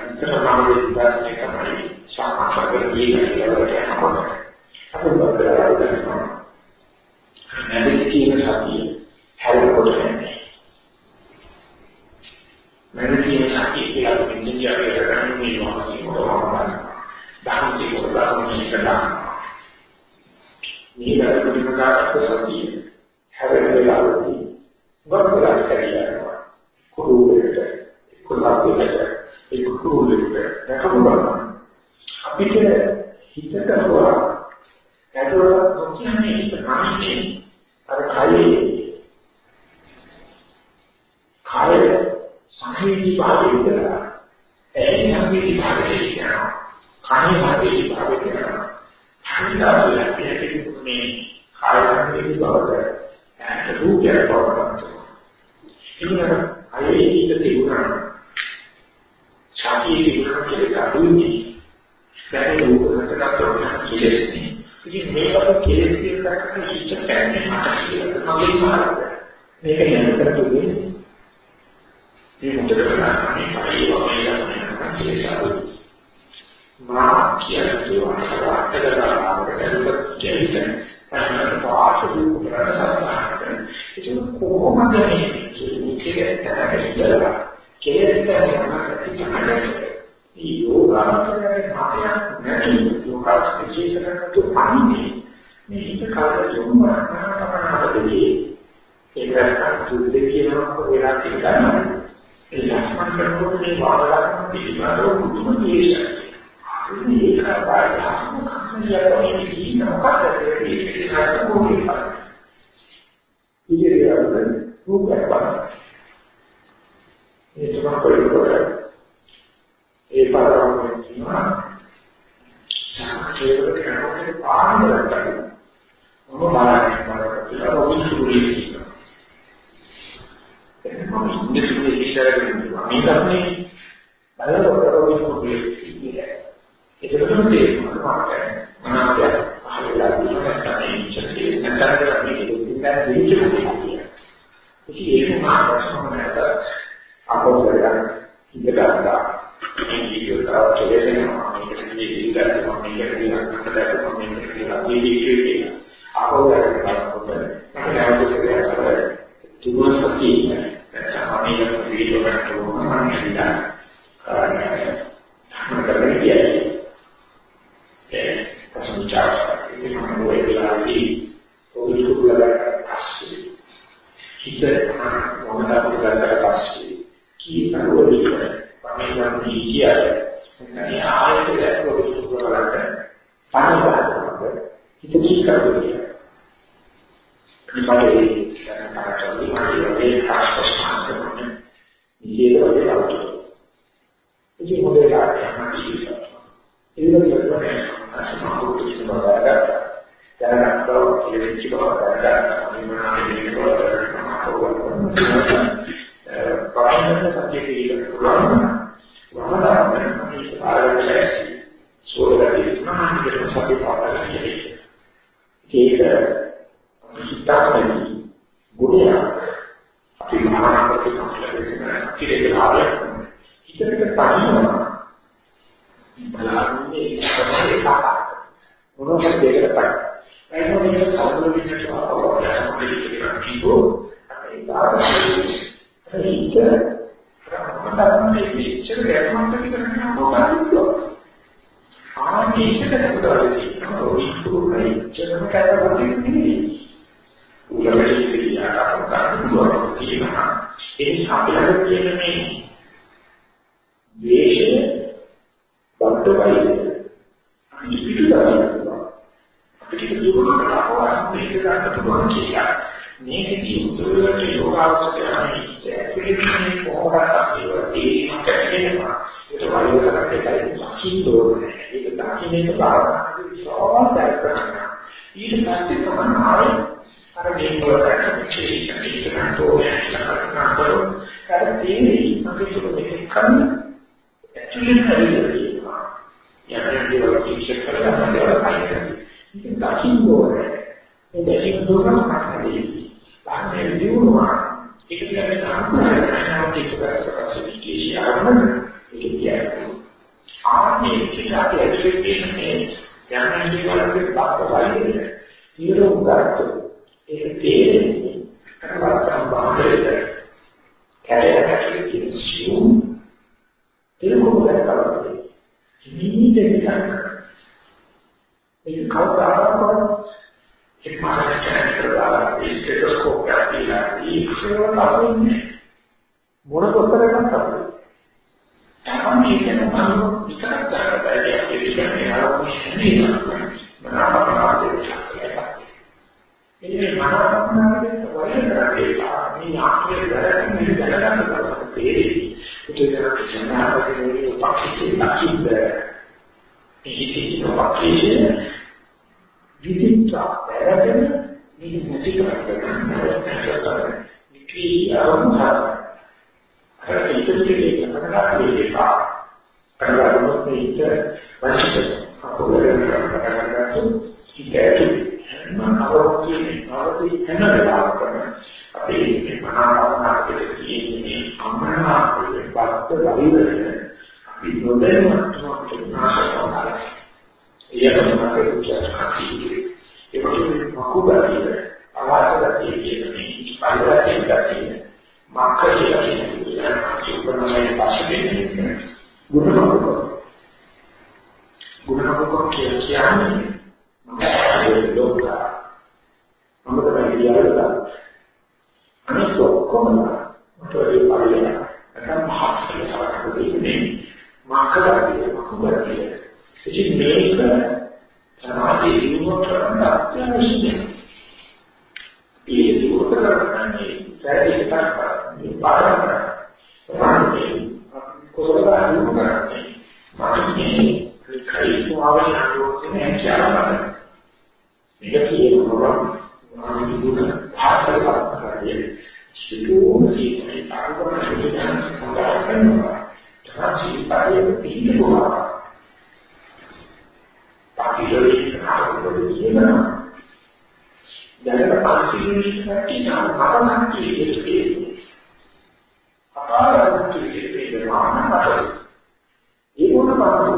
දෙවි ඉතරමම විශ්වාසය කරන්නේ සාමාන්‍යයෙන් කියනකොට යනකොට අපි බලලා ගන්නවා නැතිකීම සතිය හැරෙකොට යන්නේ නැතිකීම සතිය කියලා මෙන්න කියන්නේ කරන්නේ මේ මොහොතේ මොකක්ද දහම් දෙක උදාහරණ එකක් මේ වැඩ පිළිවෙලකට සතිය හැරෙන්න වෙලාවදී වර්තලා කරලා කුරුලෙට කුරුලෙට ඒ කුරුලෙට දැකපුවා අපිට හිතට හොරා ඇතුළ නොකියන්නේ හිත නැන්නේ අර කයේ කාය සංහිඳි භාවය ඉඳලා ඒ සංහිඳි භාවය කියනවා කාය භාවය භාවය කියනවා සංහිඳාවල මේ කාය සංහිඳි භාවය ඇට රූපයක් බවට ඉන්න අයෙහිද තිබුණා ඡාතියේ තිබුණා කියලා කඩුවේ දැන් රූප හතරක් තෝරන කෙලෙස්නේ ඉතින් මේකට කෙලෙස් කියලා හිත කැන්නේ මට කියලා මගේ මාර්ගය මේක යනතර දුන්නේ මේ මුදල කරන්නේ පරිව මේක කෙලෙසාවු මා කියන්නේ වහකට ආවකට දෙවිතන තමයි පාසු කරලා ඒක කොහොමද මේ කෙලෙස් තැනකට කෙලෙස් තැනකට මේ යෝගාචරයේ මායя නැති යෝගාචරයේ ජීවිතකට අන්නේ මේ හිත කාලෙම මනසකනවලදී ඒකට සුද්ධ කියනවා වෙලා තියෙනවා ඒ ලක්ෂණ කරනකොට මේ වාදලක්ම පිළිබඳව මුතුම දේශය මේක බාහිරම කන්නේ කියන මොකක්ද ඒක ඒක මොකක්ද ඉතින් රූපයක් බලන්න. ඒ තුනක් කරේකොට ඒ පාරාවම කියනවා සාකච්ඡාවකට කරනකොට පාරමලට මොන බලන්නේ බලන්න කියලා. ඔබින් සුරුලි කියනවා. එතනම ඉන්දියාවේ ඉස්සරහින් මේ තමයි බලනකොට ඔබින් සුරුලි කියන්නේ. ඒකටම තේරෙනවා මම මොනවද අහලා තියෙනවා. නැත්නම් ඉච්ඡා නැත්නම් මේ දෙන්න දෙන්නේ ඉතින් ඒක මා ප්‍රශ්න නැත අපෝසරයක් ඉඳ ගන්නවා මේ ජීවිතය කෙරෙනවා මේක ජීවිතය ගන්නවා මේක කියනකට දැක්කම මේක කියලා මේ ජීවිතේ අපෝසරයක් කරනකොට නැවත කරලා තුන සතිය නැත්නම් මේක වීඩියෝ එකක් කරනවා මම හිතා කරන්නේ කියන්නේ ඒ කසුචාර ඉතින් මම ඔය වෙලාවේදී ඔය දුක ලබා හිත මොනකට ගත්තට පස්සේ කී කරුවලික පරිණාම දීකියයි නැත්නම් ආයත දැක්වපු සුබවලට පරිණාමයක් හිත කී කරුවලික ඉතිපරේ කරනකාරී මාගේ කාස්පස්තාන කරන ඉතිේ වගේ අවුත් ඉතින් මොකද කරන්නේ ඒක විතරයි අසමාපෘති සමාදාගත දැනගත්තා කියලා කිව්වා දැනගත්තා මේ මොනවාද මේක වමන සතිය පිළිගන්න පුළුවන්. වමන තමයි පාරවැසි සෝලදී මානසික සතිය පාරවැසි. ඒක හිතාමයි ගුණය අපි මහා ප්‍රතිපලකෙන් කිරේ කාර්යය හිතට තනියම බලන්නේ ඉස්සරහට මොනවද දෙකට පයි. ඒක මේ සාධන විදිහට අපවලා කිව්වෝ අපි තාම ඒක ප්‍රමාණයෙන් ඉච්ඡර ගැටමන්ට කරන්න ඕනකම ආනීකට කරදරදී ඔයිතුනේ ඉච්ඡරම කරවන්නේ නෙවෙයි. උලමයි කියලා කරන්න තියෙනවා. ඒ අපිට තියෙන මේ ද්වේෂය බද්ධවයි පිටු දානවා අපිට දුරුකට අපවා මේක ගන්න පුළුවන් කියලා මේකදී උදේට යෝගාවචරයයි පිළිගන්නේ කොහොමද අපි ඒකකේනවා ඒක වලිය කරන්නේ කින්දෝනේ ඒක දකින්නේ භාවනාවේ විශ්වාසය කරනවා ඊට පස්සේ තමයි ආයේ අර මේ වලට චේතන ඉස්සරහට ඕනේ කියලා කරනවා අර තේරෙයි අපිට මේක කරන්න ඇක්චුලි හරියට යන්නේ දේවල් කිච්ච කරලා දේවල් කයිද. ඒක දකින්න ඕනේ. ඒ දැකීම දුකම නැති. බාහිර දියුණුවා ඒක කියන්නේ අන්තර්ගතව කිසිවක් කිසියම් ඒක කියන්නේ. ආන්නේ කිසියක් ඇක්ස්පෙක්ටේෂන් එක යන්නේ දේවල් වලට බක්කවයි. ඊළඟ උගත ඒක තේරෙන්නේ කරවත්තම් බාහිරට කැලේ කැලේ කියන සියුම් ඒක කොහොමද කරන්නේ? නිමිතෙන් ගන්න. ඒක කවදාවත් එක් මානසික කරලා ඒ ස්ටෙටොස්කෝප් එකක් දීලා ඉක්ෂේව කරන්නේ මොන කොතර ගන්නවද? තමයි මේකෙන් මම විචාර කරලා බැලුවා ඒ කියන්නේ ආරම්භයේ මනාපනාදේ ඒ මනාපනාදේ වගේ කරලා මේ ආත්මයේ දැනගෙන මේ දැනගන්න පුළුවන් තේරෙයි. ඒක සම්මාපකේ උපක්ෂේ නැතිද? ඒක උපක්ෂේ විදිහට බැලගෙන මේ මුති කරගෙන නිකී ආරම්භ අර ඉතිරිලේ කරනවා කරනවා මේක වංශික අපෝරේ කරනවා ඉතින් හැම අවස්ථාවකදී ආවදී හැම වෙලාවකම අපි මේ මනාවනාකට කියන්නේ අමනාපයේ බක්ත ලැබෙන්නේ අපි නොදැනුවත්වම නාශකවලා ඒකම මාගේ කියන්නේ ඒකේ මකුබතිය අවාසගතිය කියන්නේ පරිවර්තන ගතිය මාකේ කියන්නේ සුපර්මයේ පාෂයෙන් ගුණමක ගුණමක කියන්නේ ඒක ලෝක මම තමයි කියනවා අනිත් ඔක්කොම මොකද පාරියන නැත්නම් මහත්කම සාකච්ඡාවේ මාකරතිය මකුබතිය ඉතින් මේක සමාධිය දිනුවට අත්‍යවශ්‍යයි ඒ දිනුවට කරන්නේ සැරිසක් මේ පාරම ප්‍රාණේ කොසලදා දිනු කරන්නේ. මාගේ කයි තුවාවේ අනුවෝදනය කියලා මේක කියනවා මානසික ගුණ පාසලක් කරන්නේ සිතුවම ජීවිතේ ආරම්භන සුදුසුකම් සඳහන් කරනවා. ත්‍යාසී පාරිය පිළිගුණා පාටිලෝයි ආරම්භන කියනවා දැනට පාටිලෝයි කටිනා මතනක් කියන්නේ අපාරක් කියන්නේ මානවත ඒ මොන බලද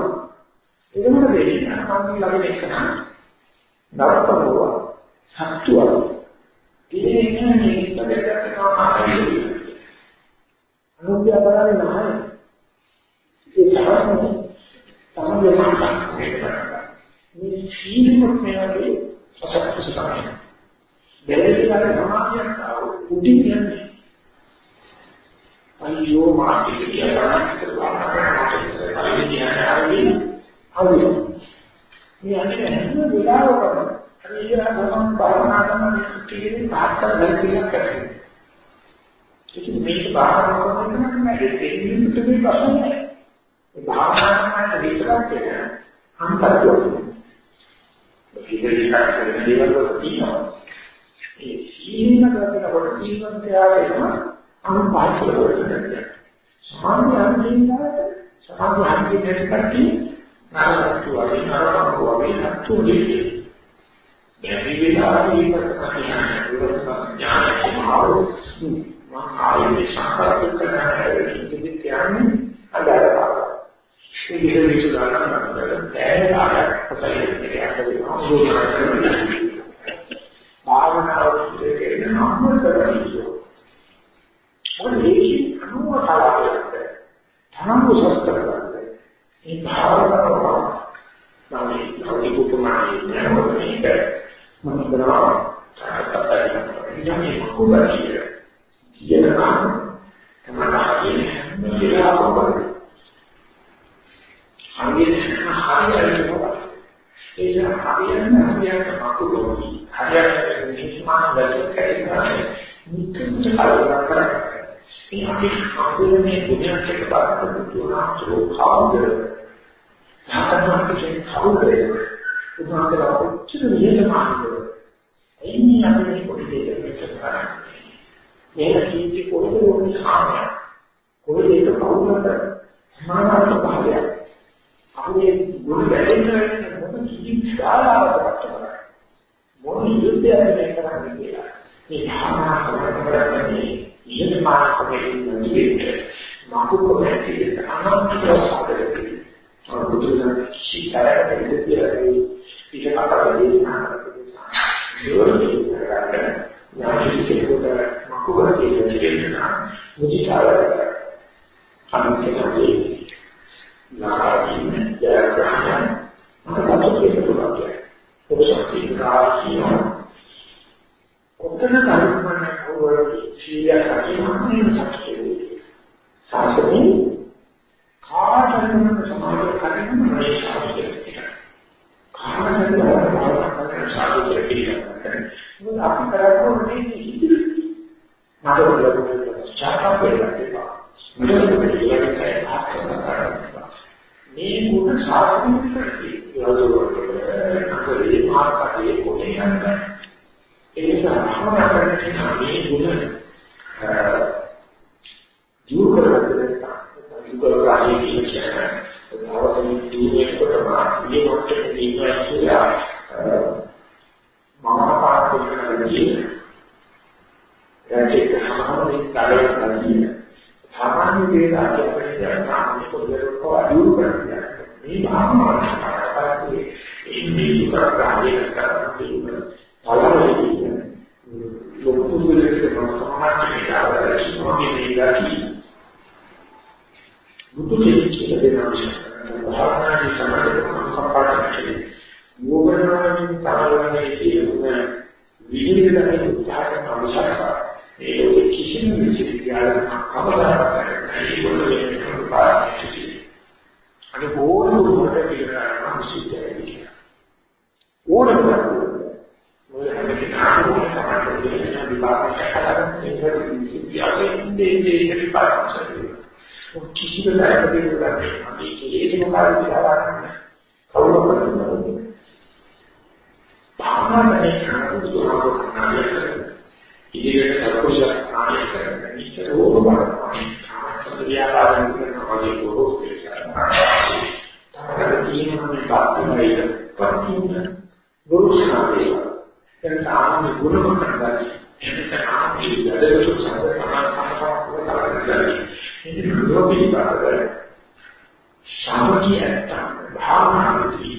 ඒ මොන දෙයක් නම් ළඟ ඉන්න නරකනවා සත්‍යවල ඉතින් මේ ඉස්සරහට තමයි අනුන්‍ය බලන්නේ නැහැ ඒ තමයි තමයි මේ සීලමත් මේවාගේ සසක්කස තමයි දෙලෙලිකාර සමාධියක් ආව උඩින් යන්නේ අයියෝ මාටික කියලා කරනවා කරනවා කියලා අවුල මේ අන්නේ හැම වෙලාවකම ඊයර ගමන් භාවනා කරන කීයේ තාත්තර දෙකක් කරේ. ඉතින් මේක භාවනා කරනකොට මම දෙන්නේ මේ ප්‍රශ්නේ නැහැ. ඒ භාවනා කරන විතරක් කියන අන්තර්ගත. ඉතින් ඒක කරන දේවල් වල තියෙනවා. ඒ සීන කරනකොට ජීවන්තයාගෙන අනුපාතල වලට සමාධිය අන්තිමට සමාධිය අන්තිමට කටි නරකතු වගේ නරකතු වගේ නතු දෙකේ. බැරි වෙලාවේ ඉවසන ඥාන ඥානකමාව මම ආයේ සංකල්ප කරන ඉතිරි කියන්නේ අදාළව. ඒ විදිහට විශ්වාස කරනවා දැන් ආයක් පසලෙන්නේ යන්න වෙනවා. භාවනාව පිළිගෙන නම් කරන්නේ. මොකද මේකේ අනුව කලාවකට තමන් උසස් කරගන්න. මේ භාවනාව නම් මේ උපමානයි නේද? මම කරනවා තාත්තට ඉන්නේ කුබලිය. කියනවා තමයි මේ ආපෝපන. අනිත් හරියට ඒක හරියන්න හරියට මකුලෝනි හරියට නිස්මාන දැක්ක කැරෙනවා නිකුත් කල්පනා කරන්නේ මේ අපි අඳුරන්නේ දුනියක් එක බලන්න දුනා කවුද තාත්තන්ගේ කවුද උදාහරණ ඔච්චර නියමයි එන්නේ අපි මේ පොඩි දෙයක් මෙච්චර කරන්නේ මේක කීටි කොහොමද ඕනේ සාමය කොහොමද ඒක කවුරුන්ට සමානාර්ථ භාවයක් අපි ගුණ වැඩෙන්න මොන කිසි ශාලාවකට මොන යුද්ධයක් මේ කරන්නේ කියලා. මේ භාවනා කරනකොට ඉෂ්මාකමෙන් නිවිත මාකු කොහෙද අනන්ත සාධකයි. අරුදුන කිසිතරකට ඉතිරිලා ඉත කතා දේශනා කරනවා. යාචිකේකට මාකු කරේ කියන මුචිතාවර අනුකම්පාවේ නාගින් ජයග්‍රහණ මට කටට පුළුවන් කියන්නේ. ඔබ ශක්තිය කාර්යය කොතන කරුණාන කවරේ සීය කටිනේ සත්‍යයේ. සාසනේ කාටම සමාජ කරින මේ ශාස්ත්‍රය. කාටම බාරකට ශාස්ත්‍රය පිළිගන්න. මොකද අපි කරන්නේ ඉතිරි මට ඔයගොල්ලෝ චාකප් වෙලා තිබා. මට ඔයගොල්ලෝ කියන්නේ ආකාරයක් මේ ගුණ සාසනික යෝගවලදී මාර්ගයේ කොනේ යන්න ඒ නිසා භවනා කරන මේ ගුණ දුරු කරගන්න දුක ගාමී කියන්නේ තවදී දුන්නේ කොටම මේ මොකටද ඉන්නවා කියලා මම පාඩම් කරනදී ඒකේ සමානයි කාර්යය සාමාන්‍ය දේලා කියන්නේ සාමාන්‍ය පොදුරක අඩු කරන්නේ. මේ භාවනාවයි ඉන්නේ කරගන්නේ කරන්නේ පළවෙනි ලොකු දෙයක් තමයි සමාජයේ ආවරණය බුදු කෙනෙක් දෙනවා භාවනාවේ සමාජයේ කම්පාඩන්නේ යෝගනාවෙන් තරවන්නේ කියන විදිහට උත්සාහ කරන අවශ්‍යතාවය ඒ කිසිම විශ්වවිද්‍යාලයක කවදාවත් ඒගොල්ලෝ කියන පාඩම් අනේ ඕන දුරට පිළිගන්නවා විශ්වවිද්‍යාලය. ඕනම මොකද හැම කෙනාම තමයි විභාගයක් කරන්නේ ඒක විශ්වවිද්‍යාලයේ ඉන්නේ ඒක ඉදිරියට සතුටුයක් ආනය කරගෙන ඉතර ඕන බලන්න. සම්ප්‍රියාකාරයෙන් කරන වගේ බොහෝ දෙයක්. තමයි තියෙන මේ බාහිර පරිපූර්ණ ගුරුසනාවේ. එතන ආත්ම ගුණ කරගන්න. එතන ආත්ම ඉදදසු සම්පූර්ණ සම්පූර්ණ කරගන්න. ඉතින් ලෝකී බාහිර සාමකියත් භාවනාවේදී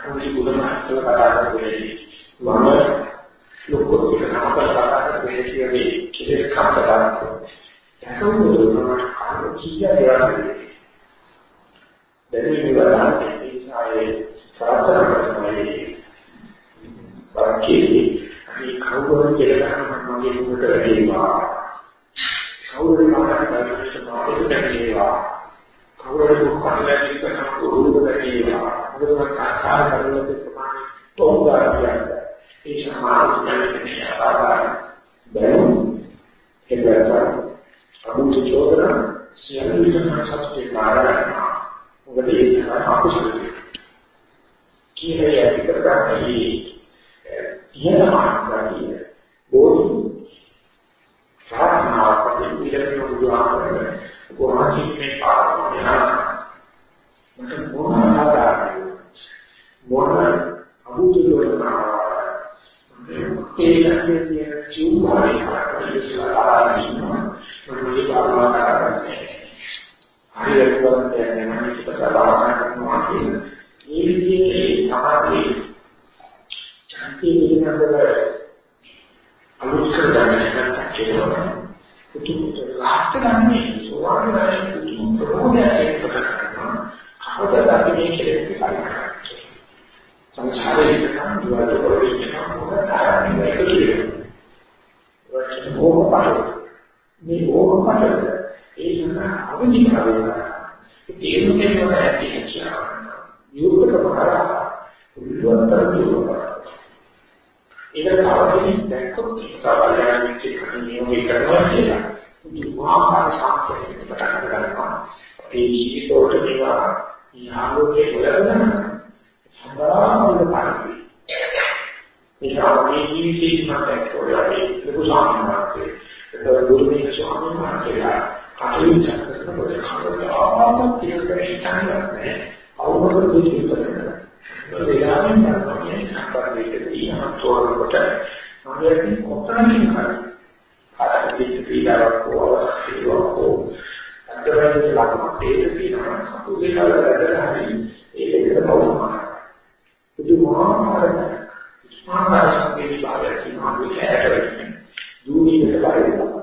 අනුසි බුදුමහත්ව කතා කරන්නේ මම ලොකු කෙනෙක් කතා කරන්නේ කියන්නේ කෙලෙස් කප්පදා ඒකවල මම කාම කීය දෙයක් දැනෙන්නේ වඩා ඒ ප්‍රාර්ථනා කරන්නේ වාක්‍යයේ අනිත් කවුරුන් කියලා ගන්න මගේ මුකට වැඩිවා කවුරු මාකට වැඩිවට මාකට වැඩිවා කවුරු දුක්ඛ වැඩි කරන උරුම වැඩිවා මොකද කාකාර කරන ප්‍රමාණය තෝගා කියන්නේ ඒ සමාජයේ ආකාර බැලු ඒකට අමුතු චෝදන සියලු විදිහට සත්‍ය කාරණා මොකද ඒක අකුසල කියන්නේ ඇති කරගන්න මේ තියෙනමානකදී බොහෝ ප්‍රාර්ථනාවක් පිළිබඳව උදාහරණ කොහොමද මේ පාරමිතා මට මොන ආකාරයක මොන අමුතුවරනවා ඒ කියන්නේ චුම්බාරි කරන්නේ මොනවද මේ පාරමිතා හරියට කියන්නේ නැහැ පිටත බාහන කරනවා කියන ඒ විදිහේ තමයි ඡන්ති පිළිබඳව අලුත් කරගන්න නැත්නම් කියනවා පුතුන්ට ලාට ගන්නේ සෝවාන් වෙන පුතුන් ප්‍රෝධයක් කරනවා කවදාද මේ කෙලෙස් කරන්නේ සංසාරේ ඉන්න දුවද වලින් මොකක්ද ආරම්භ වෙන්නේ වචන ඕක මේ ඕක පාඩම ඒ සඳහා අවදි කරගන්න. තේරුම් ගැනීම ඇති කියලා. යෝගක කරා උල්වතර යෝගක. ඒක අවදි දැක්කොත් සාවලයන් නියෝගී කරනවා කියලා. දුමාකාර සාක්ෂියක් පටන් ගන්නවා. ඒ ජීවිතෝට මේවා යාලෝකේ වලදන සදාමල පාරමී. ඒක අපේ ජීවිතේ මත එක්කෝලා ඒ ලොකු සාමනාවක්. ඒක දුර්මික ස්වාමීන් වහන්සේලා කටයුතු කරනකොට කවදාවත් පිළිවෙලට හිතන්නේ අවබෝධ දෙයක් වෙලාවෙන් තමයි සම්පූර්ණයෙන්දී අතෝරකට මොකද කොතරම්කින් කරන්නේ කාටද පිළිදාවක් කොහොමද අන්තරයෙන් ලක්ම ඒක තියෙනවා සතුටේ කරලා හරි ඒකකට බවම පුදුමාකාර ස්මාරක සංකේත භාවයක් තියෙනවා ඒකට දුනීකට බලනවා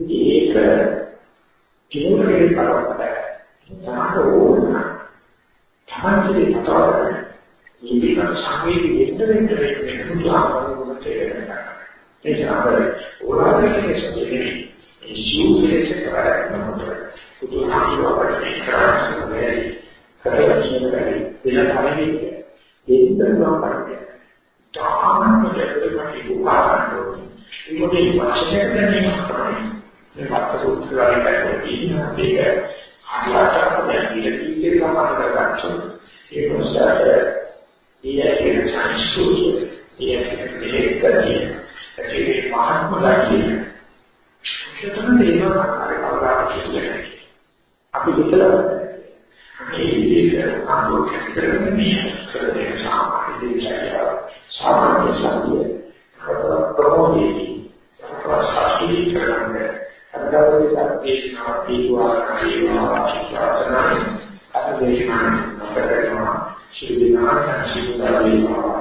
ඉතින් ඒක කෙනෙකුගේ කරවන්න තාම ඕන තමයි හිතවල ඉතින් සංවේදී වෙන්න වෙන්න වෙන්න පුළුවන් තේරෙනවා ඒ කියන්නේ ඕලාරිකේ සත්‍යයේ ඒ ජීවිතයේ කරන්නේ පුදුමාකාරව කරන්නේ කරන්නේ වෙන තරමේ දෙන්න ගන්න තාමත් දෙයක් උපාදාන ඒකේ වචනයක් නෙමෙයි මේ වත්ත සූත්‍රයෙන් දැක්වෙන්නේ ඒක ආකාරයට දැන් ඉලක්කයේ සමාන කරගන්න ඒ මොසාර ඊයේ සංස්කෘතිය ඊයේ මේකදී ඒ මහත්මලාගේ චේතන දේව ආකාරය කවදාවත් කියන්නේ අපි හිතලා මේ විදිහට අනුකම්ප කරන්නේ කරන්නේ සාමාන්‍ය දෙයක් සාමාන්‍ය සම්පූර්ණ ප්‍රමෝදයේ ප්‍රසාරී කරන්නේ අදවසේ දේශනා දීවා කීවා ප්‍රාර්ථනා අද දේශනා කරනවා ශ්‍රී විනාශ ශ්‍රී දාවීවා